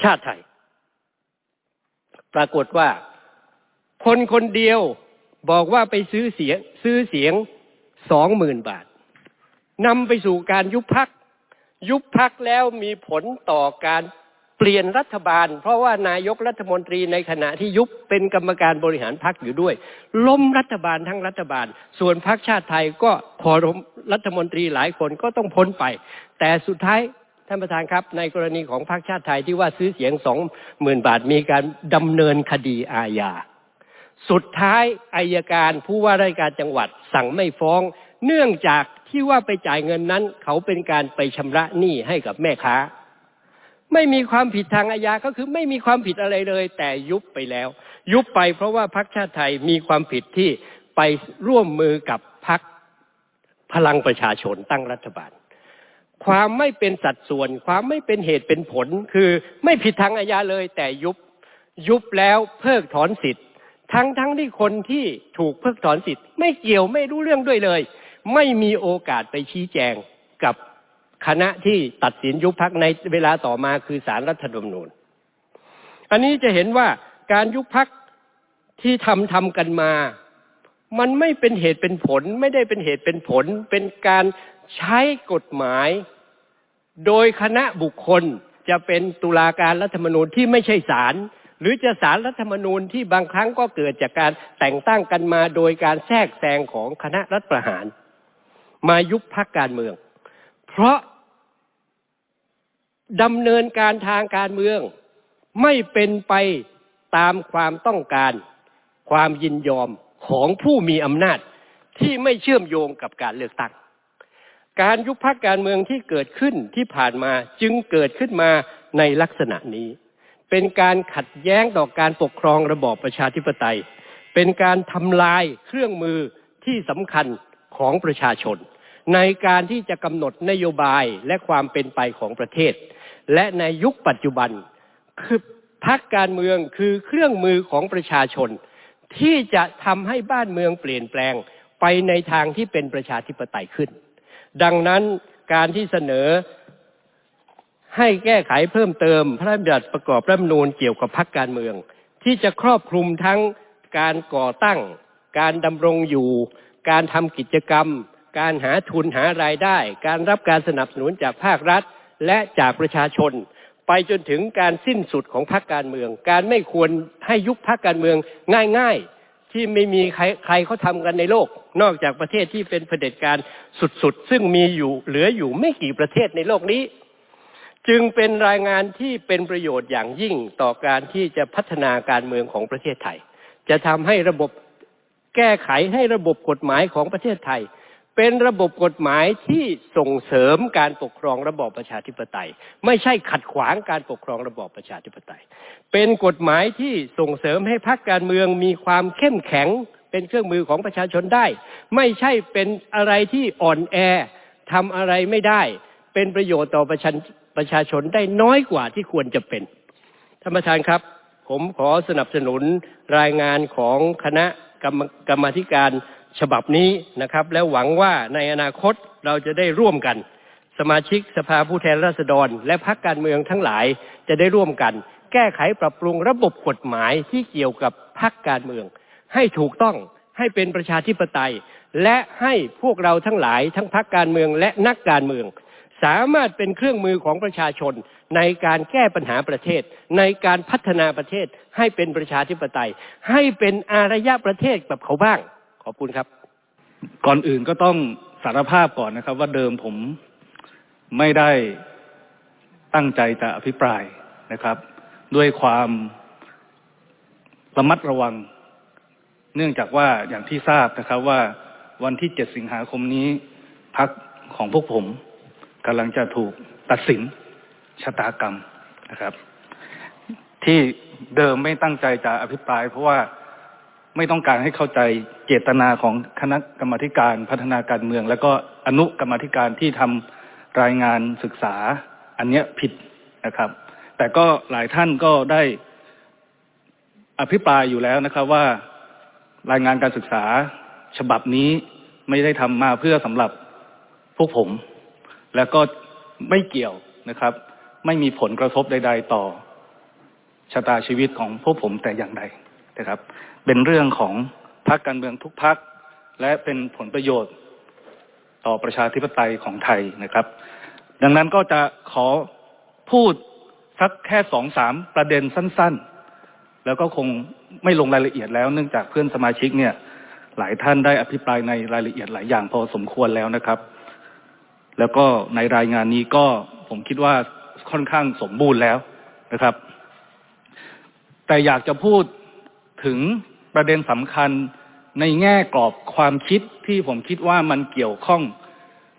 K: ชาติไทย ปรากฏว่า คนคนเดียวบอกว่าไปซื้อเสียง ซื้อเสียงสองหมื่นบาทนำไปสู่การยุบพัก ยุบพักแล้วมีผลต่อการเปลี่ยนรัฐบาล เพราะว่านายกรัฐมนตรีในขณะที่ยุบเป็นกรรมการบริหารพักอยู่ด้วย ล้มรัฐบาลทั้งรัฐบาล ส่วนพักชาติไทยก็พอล้มรัฐมนตรีหลายคนก็ต้องพ้นไป แต่สุดท้าย ท่านประธานครับ ในกรณีของพรรคชาติไทยที่ว่าซื้อเสียงสองหมื่นบาทมีการดำเนินคดีอาญาสุดท้ายอายการผู้ว่าราชการจังหวัดสั่งไม่ฟ้อง เนื่องจากที่ว่าไปจ่ายเงินนั้น เขาเป็นการไปชำระหนี้ให้กับแม่ค้า ไม่มีความผิดทางอาญาก็คือไม่มีความผิดอะไรเลย แต่ยุบไปแล้ว ยุบไปเพราะว่าพรรคชาติไทยมีความผิดที่ไปร่วมมือกับพรรคพลังประชาชนตั้งรัฐบาล ความไม่เป็นสัดส่วน ความไม่เป็นเหตุเป็นผล คือไม่ผิดทางอาญาเลยแต่ยุบยุบแล้วเพิกถอนสิทธิ์ ทั้งทั้งที่คนที่ถูกเพิกถอนสิทธิ์ ไม่เกี่ยวไม่รู้เรื่องด้วยเลย ไม่มีโอกาสไปชี้แจงกับคณะที่ตัดสินยุบพักในเวลาต่อมาคือสารรัฐธรรมนูญ อันนี้จะเห็นว่าการยุบพักที่ทำทำกันมา มันไม่เป็นเหตุเป็นผล ไม่ได้เป็นเหตุเป็นผล เป็นการใช้กฎหมาย โดยคณะบุคคลจะเป็นตุลาการรัฐธรรมนูญที่ไม่ใช่ศาลหรือจะสารรัฐธรรมนูญที่บางครั้งก็เกิดจากการแต่งตั้งกันมาโดยการแทรกแซงของคณะรัฐประหาร มายุบพักการเมือง เพราะดำเนินการทางการเมืองไม่เป็นไปตามความต้องการ ความยินยอม ของผู้มีอำนาจที่ไม่เชื่อมโยงกับการเลือกตั้ง การยุบพักการเมืองที่เกิดขึ้นที่ผ่านมาจึงเกิดขึ้นมาในลักษณะนี้ เป็นการขัดแย้งต่อการปกครองระบอบประชาธิปไตย เป็นการทำลายเครื่องมือที่สำคัญของประชาชน ในการที่จะกำหนดนโยบายและความเป็นไปของประเทศ และในยุคปัจจุบันคือพักการเมืองคือเครื่องมือของประชาชน ที่จะทำให้บ้านเมืองเปลี่ยนแปลงไปในทางที่เป็นประชาธิปไตยขึ้น ดังนั้นการที่เสนอให้แก้ไขเพิ่มเติมพระราชบัญญัติประกอบรัฐธรรมนูญเกี่ยวกับพรรคการเมือง ที่จะครอบคลุมทั้งการก่อตั้ง การดำรงอยู่ การทำกิจกรรม การหาทุนหารายได้ การรับการสนับสนุนจากภาครัฐ และจากประชาชน ไปจนถึงการสิ้นสุดของพรรคการเมือง การไม่ควรให้ยุบพรรคการเมืองง่าย ๆ ที่ไม่มีใครใครเขาทำกันในโลก นอกจากประเทศที่เป็นเผด็จการสุดๆ ซึ่งมีอยู่เหลืออยู่ไม่กี่ประเทศในโลกนี้ จึงเป็นรายงานที่เป็นประโยชน์อย่างยิ่งต่อการที่จะพัฒนาการเมืองของประเทศไทย จะทำให้ระบบแก้ไขให้ระบบกฎหมายของประเทศไทย เป็นระบบกฎหมายที่ส่งเสริมการปกครองระบอบประชาธิปไตย ไม่ใช่ขัดขวางการปกครองระบอบประชาธิปไตย เป็นกฎหมายที่ส่งเสริมให้พรรคการเมืองมีความเข้มแข็ง เป็นเครื่องมือของประชาชนได้ ไม่ใช่เป็นอะไรที่อ่อนแอทำอะไรไม่ได้ เป็นประโยชน์ต่อประชาประชาชนได้น้อยกว่าที่ควรจะเป็นท่านประธานครับ ผมขอสนับสนุนรายงานของคณะกรรมกรรมาธิการ ฉบับนี้นะครับ แล้วหวังว่าในอนาคตเราจะได้ร่วมกัน สมาชิกสภาผู้แทนราษฎร และพรรคการเมืองทั้งหลายจะได้ร่วมกัน แก้ไขปรับปรุงระบบกฎหมายที่เกี่ยวกับพรรคการเมือง ให้ถูกต้องให้เป็นประชาธิปไตย และให้พวกเราทั้งหลายทั้งพรรคการเมืองและนักการเมือง สามารถเป็นเครื่องมือของประชาชน ในการแก้ปัญหาประเทศ ในการพัฒนาประเทศ ให้เป็นประชาธิปไตย ให้เป็นอารยะประเทศแบบเขาบ้าง ขอบคุณครับ
L: ก่อนอื่นก็ต้องสารภาพก่อนนะครับ ว่าเดิมผมไม่ได้ตั้งใจจะอภิปรายนะครับ ด้วยความระมัดระวัง เนื่องจากว่าอย่างที่ทราบนะครับว่าวันที่เจ็ดสิงหาคมนี้พักของพวกผมกำลังจะถูกตัดสินชะตากรรมนะครับ ที่เดิมไม่ตั้งใจจะอภิปราย เพราะว่า ไม่ต้องการให้เข้าใจเจตนาของคณะกรรมการพัฒนาการเมือง แล้วก็อนุกรรมการที่ทำรายงานศึกษา อันเนี้ยผิดนะครับ แต่ก็หลายท่านก็ได้อภิปรายอยู่แล้วนะครับว่ารายงานการศึกษาฉบับนี้ไม่ได้ทำมาเพื่อสำหรับพวกผม แล้วก็ไม่เกี่ยวนะครับ ไม่มีผลกระทบใด ๆ ต่อชะตาชีวิตของพวกผมแต่อย่างใด นะครับ เป็นเรื่องของพรรคการเมืองทุกพรรคและเป็นผลประโยชน์ต่อประชาธิปไตยของไทยนะครับ ดังนั้นก็จะขอพูดสักแค่สองสามประเด็นสั้น ๆ แล้วก็คงไม่ลงรายละเอียดแล้ว เนื่องจากเพื่อนสมาชิกเนี่ย หลายท่านได้อภิปรายในรายละเอียดหลายอย่างพอสมควรแล้วนะครับ แล้วก็ในรายงานนี้ก็ผมคิดว่าค่อนข้างสมบูรณ์แล้วนะครับ แต่อยากจะพูด ถึงประเด็นสำคัญในแง่กรอบความคิดที่ผมคิดว่ามันเกี่ยวข้อง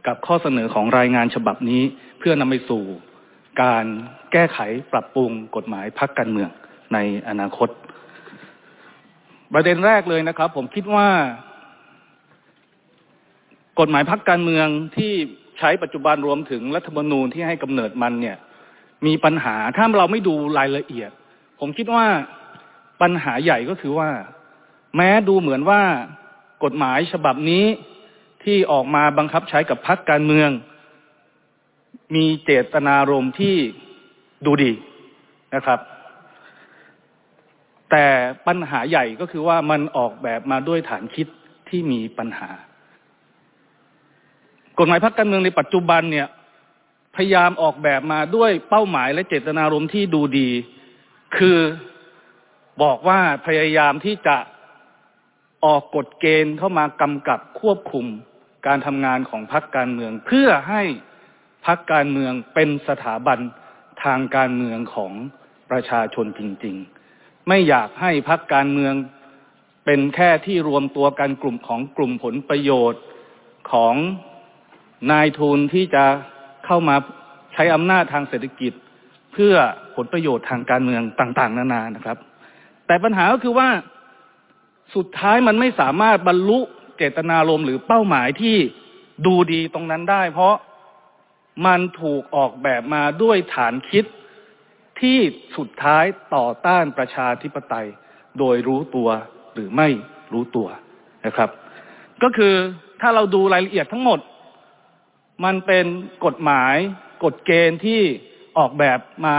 L: กับข้อเสนอของรายงานฉบับนี้ เพื่อนำไปสู่การแก้ไขปรับปรุงกฎหมายพักการเมืองในอนาคต ประเด็นแรกเลยนะครับ ผมคิดว่า กฎหมายพักการเมืองที่ใช้ปัจจุบันรวมถึงรัฐธรรมนูญที่ให้กำเนิดมันเนี่ย มีปัญหาถ้าเราไม่ดูรายละเอียด ผมคิดว่า ปัญหาใหญ่ก็คือว่า แม้ดูเหมือนว่ากฎหมายฉบับนี้ที่ออกมาบังคับใช้กับพักการเมือง มีเจตนารมณ์ที่ดูดีนะครับ แต่ปัญหาใหญ่ก็คือว่ามันออกแบบมาด้วยฐานคิดที่มีปัญหา กฎหมายพักการเมืองในปัจจุบันเนี่ย พยายามออกแบบมาด้วยเป้าหมายและเจตนารมณ์ที่ดูดี คือ บอกว่าพยายามที่จะออกกฎเกณฑ์เข้ามากำกับควบคุมการทำงานของพรรคการเมือง เพื่อให้พรรคการเมืองเป็นสถาบันทางการเมืองของประชาชนจริง ๆ ไม่อยากให้พรรคการเมืองเป็นแค่ที่รวมตัวกันกลุ่มของกลุ่มผลประโยชน์ของนายทุนที่จะเข้ามาใช้อำนาจทางเศรษฐกิจ เพื่อผลประโยชน์ทางการเมืองต่าง ๆ นานานะครับ แต่ปัญหาก็คือว่าสุดท้ายมันไม่สามารถบรรลุเจตนารมณ์หรือเป้าหมายที่ดูดีตรงนั้นได้ เพราะมันถูกออกแบบมาด้วยฐานคิดที่สุดท้ายต่อต้านประชาธิปไตย โดยรู้ตัวหรือไม่รู้ตัวนะครับ ก็คือถ้าเราดูรายละเอียดทั้งหมด มันเป็นกฎหมายกฎเกณฑ์ที่ออกแบบมา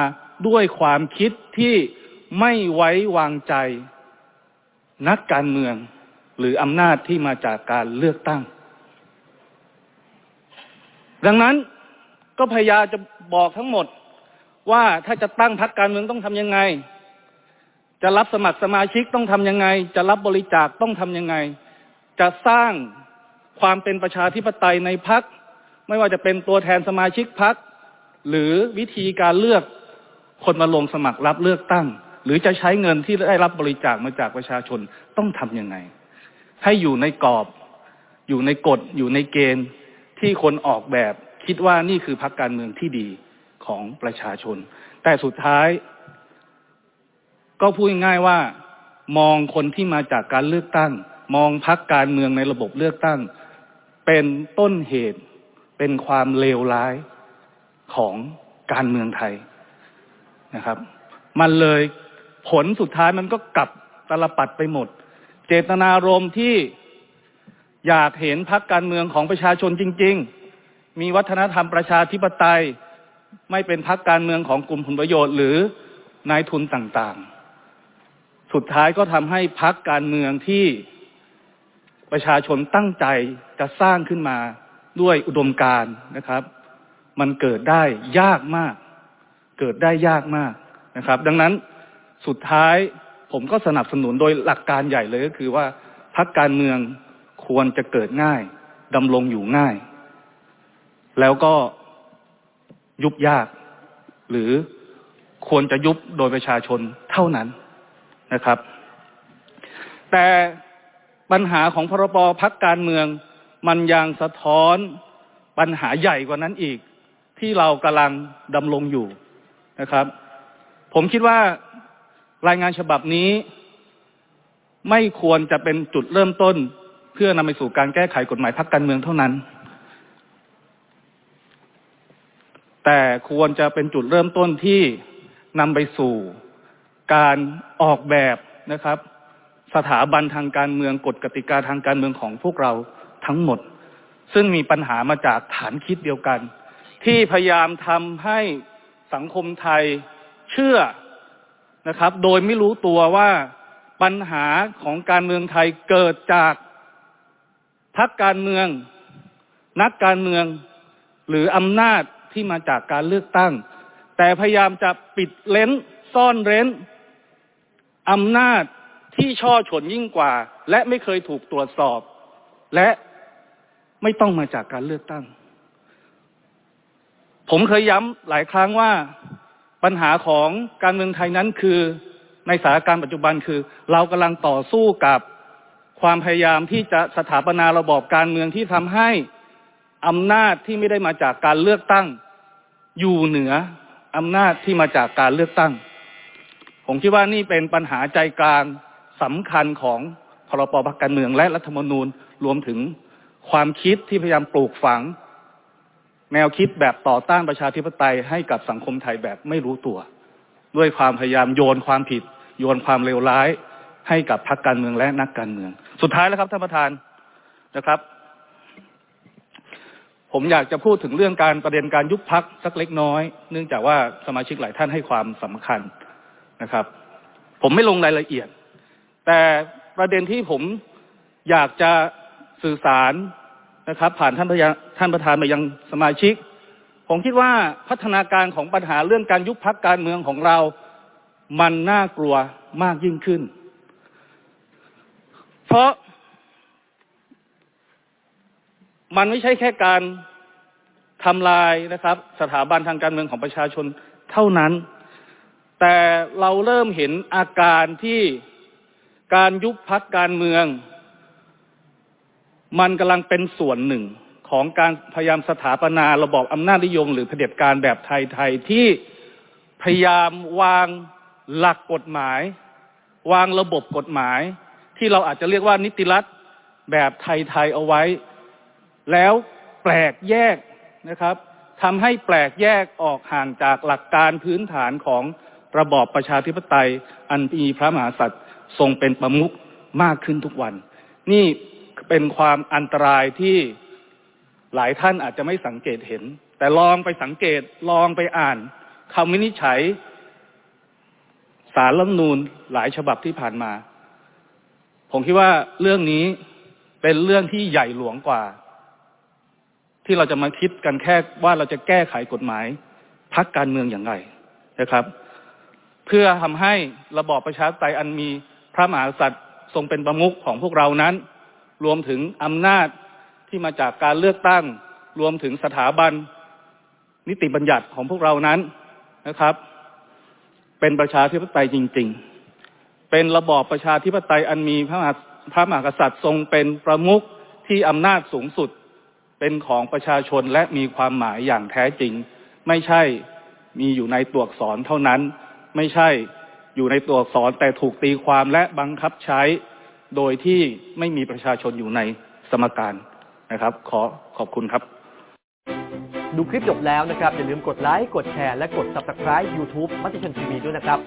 L: ด้วยความคิดที่ ไม่ไว้วางใจนักการเมืองหรืออำนาจที่มาจากการเลือกตั้ง ดังนั้นก็พยายามจะบอกทั้งหมดว่าถ้าจะตั้งพรรคการเมืองต้องทำยังไง จะรับสมัครสมาชิกต้องทำยังไง จะรับบริจาคต้องทำยังไง จะสร้างความเป็นประชาธิปไตยในพรรคไม่ว่าจะเป็นตัวแทนสมาชิกพรรคหรือวิธีการเลือกคนมาลงสมัครรับเลือกตั้ง หรือจะใช้เงินที่ได้รับบริจาคมาจากประชาชนต้องทำยังไง ให้อยู่ในกรอบ อยู่ในกฎ อยู่ในเกณฑ์ที่คนออกแบบ คิดว่านี่คือพรรคการเมืองที่ดีของประชาชน แต่สุดท้าย ก็พูดง่ายว่า มองคนที่มาจากการเลือกตั้ง มองพรรคการเมืองในระบบเลือกตั้ง เป็นต้นเหตุเป็นความเลวร้ายของการเมืองไทยนะครับ มันเลย ผลสุดท้ายมันก็กลับตลปัดไปหมด เจตนารมณ์ที่อยากเห็นพรรคการเมืองของประชาชนจริง ๆ มีวัฒนธรรมประชาธิปไตยไม่เป็นพรรคการเมืองของกลุ่มผลประโยชน์ หรือนายทุนต่างๆ สุดท้ายก็ทำให้พรรคการเมืองที่ประชาชนตั้งใจจะสร้างขึ้นมาด้วยอุดมการนะครับ มันเกิดได้ยากมาก เกิดได้ยากมากนะครับ ดังนั้น สุดท้ายผมก็สนับสนุนโดยหลักการใหญ่เลยก็คือว่าพรรคการเมืองควรจะเกิดง่ายดำรงอยู่ง่าย แล้วก็ยุบยาก หรือควรจะยุบโดยประชาชนเท่านั้นนะครับ แต่ปัญหาของพรบพักการเมือง มันยังสะท้อนปัญหาใหญ่กว่านั้นอีก ที่เรากำลังดำรงอยู่นะครับ ผมคิดว่า รายงานฉบับนี้ ไม่ควรจะเป็นจุดเริ่มต้น เพื่อนำไปสู่การแก้ไขกฎหมายพักการเมืองเท่านั้น แต่ควรจะเป็นจุดเริ่มต้นที่นำไปสู่การออกแบบนะครับ สถาบันทางการเมืองกฎกติกาทางการเมืองของพวกเราทั้งหมด ซึ่งมีปัญหามาจากฐานคิดเดียวกัน ที่พยายามทำให้สังคมไทยเชื่อ นะครับ โดยไม่รู้ตัวว่าปัญหาของการเมืองไทยเกิดจากพรรคการเมือง นักการเมืองหรืออำนาจที่มาจากการเลือกตั้ง แต่พยายามจะปิดเลนซ่อนเร้นอำนาจที่ช่อฉนยิ่งกว่า และไม่เคยถูกตรวจสอบ และไม่ต้องมาจากการเลือกตั้ง ผมเคยย้ำหลายครั้งว่า ปัญหาของการเมืองไทยนั้นคือในสถานการณ์ปัจจุบันคือ เรากำลังต่อสู้กับความพยายามที่จะสถาปนาระบอบการเมืองที่ทำให้อำนาจที่ไม่ได้มาจากการเลือกตั้ง อยู่เหนืออำนาจที่มาจากการเลือกตั้ง ผมคิดว่านี่เป็นปัญหาใจกลางสำคัญของพรบพักการเมืองและรัฐธรรมนูญรวมถึงความคิดที่พยายามปลูกฝัง แนวคิดแบบต่อต้านประชาธิปไตยให้กับสังคมไทยแบบไม่รู้ตัว ด้วยความพยายามโยนความผิด โยนความเลวร้าย ให้กับพรรคการเมืองและนักการเมือง สุดท้ายแล้วครับท่านประธานนะครับ ผมอยากจะพูดถึงเรื่องการประเด็นการยุบพักสักเล็กน้อย เนื่องจากว่าสมาชิกหลายท่านให้ความสำคัญนะครับ ผมไม่ลงรายละเอียด แต่ประเด็นที่ผมอยากจะสื่อสาร นะครับ ผ่านท่านประธานท่านประธานมายังสมาชิก ผมคิดว่าพัฒนาการของปัญหาเรื่องการยุบพักการเมืองของเรา มันน่ากลัวมากยิ่งขึ้น เพราะ มันไม่ใช่แค่การทำลายนะครับ สถาบันทางการเมืองของประชาชนเท่านั้น แต่เราเริ่มเห็นอาการที่การยุบพักการเมือง มันกำลังเป็นส่วนหนึ่งของการพยายามสถาปนาระบอบอำนาจนิยม หรือเผด็จการแบบไทยๆที่พยายามวางหลักกฎหมาย วางระบบกฎหมาย ที่เราอาจจะเรียกว่านิติรัฐแบบไทยๆเอาไว้ แล้วแปลกแยกนะครับทำให้แปลกแยกออกห่างจากหลักการพื้นฐานของระบอบประชาธิปไตย อันมีพระมหากษัตริย์ทรงเป็นประมุขมากขึ้นทุกวัน นี่ เป็นความอันตรายที่หลายท่านอาจจะไม่สังเกตเห็น แต่ลองไปสังเกตลองไปอ่านคำวินิจฉัยสารรัฐนูญหลายฉบับที่ผ่านมา ผมคิดว่าเรื่องนี้เป็นเรื่องที่ใหญ่หลวงกว่า ที่เราจะมาคิดกันแค่ว่าเราจะแก้ไขกฎหมายพักการเมืองอย่างไรนะครับ เพื่อทำให้ระบอบประชาธิปไตยอันมีพระมหากษัตริย์ทรงเป็นประมุขของพวกเรานั้น รวมถึงอำนาจที่มาจากการเลือกตั้ง รวมถึงสถาบัน นิติบัญญัติของพวกเรานั้นนะครับ เป็นประชาธิปไตยจริง ๆ เป็นระบอบประชาธิปไตยอันมีพระมหาพระมหากษัตริย์ทรงเป็นประมุขที่อำนาจสูงสุดเป็นของประชาชนและมีความหมายอย่างแท้จริง ไม่ใช่มีอยู่ในตัวอักษรเท่านั้น ไม่ใช่อยู่ในตัวอักษรแต่ถูกตีความและบังคับใช้ โดยที่ไม่มีประชาชนอยู่ในสมการนะครับ ขอขอบคุณครับ
M: ดูคลิปจบแล้วนะครับ อย่าลืมกดไลค์ กดแชร์ และกด subscribe YouTube มัติชนทีวีด้วยนะครับ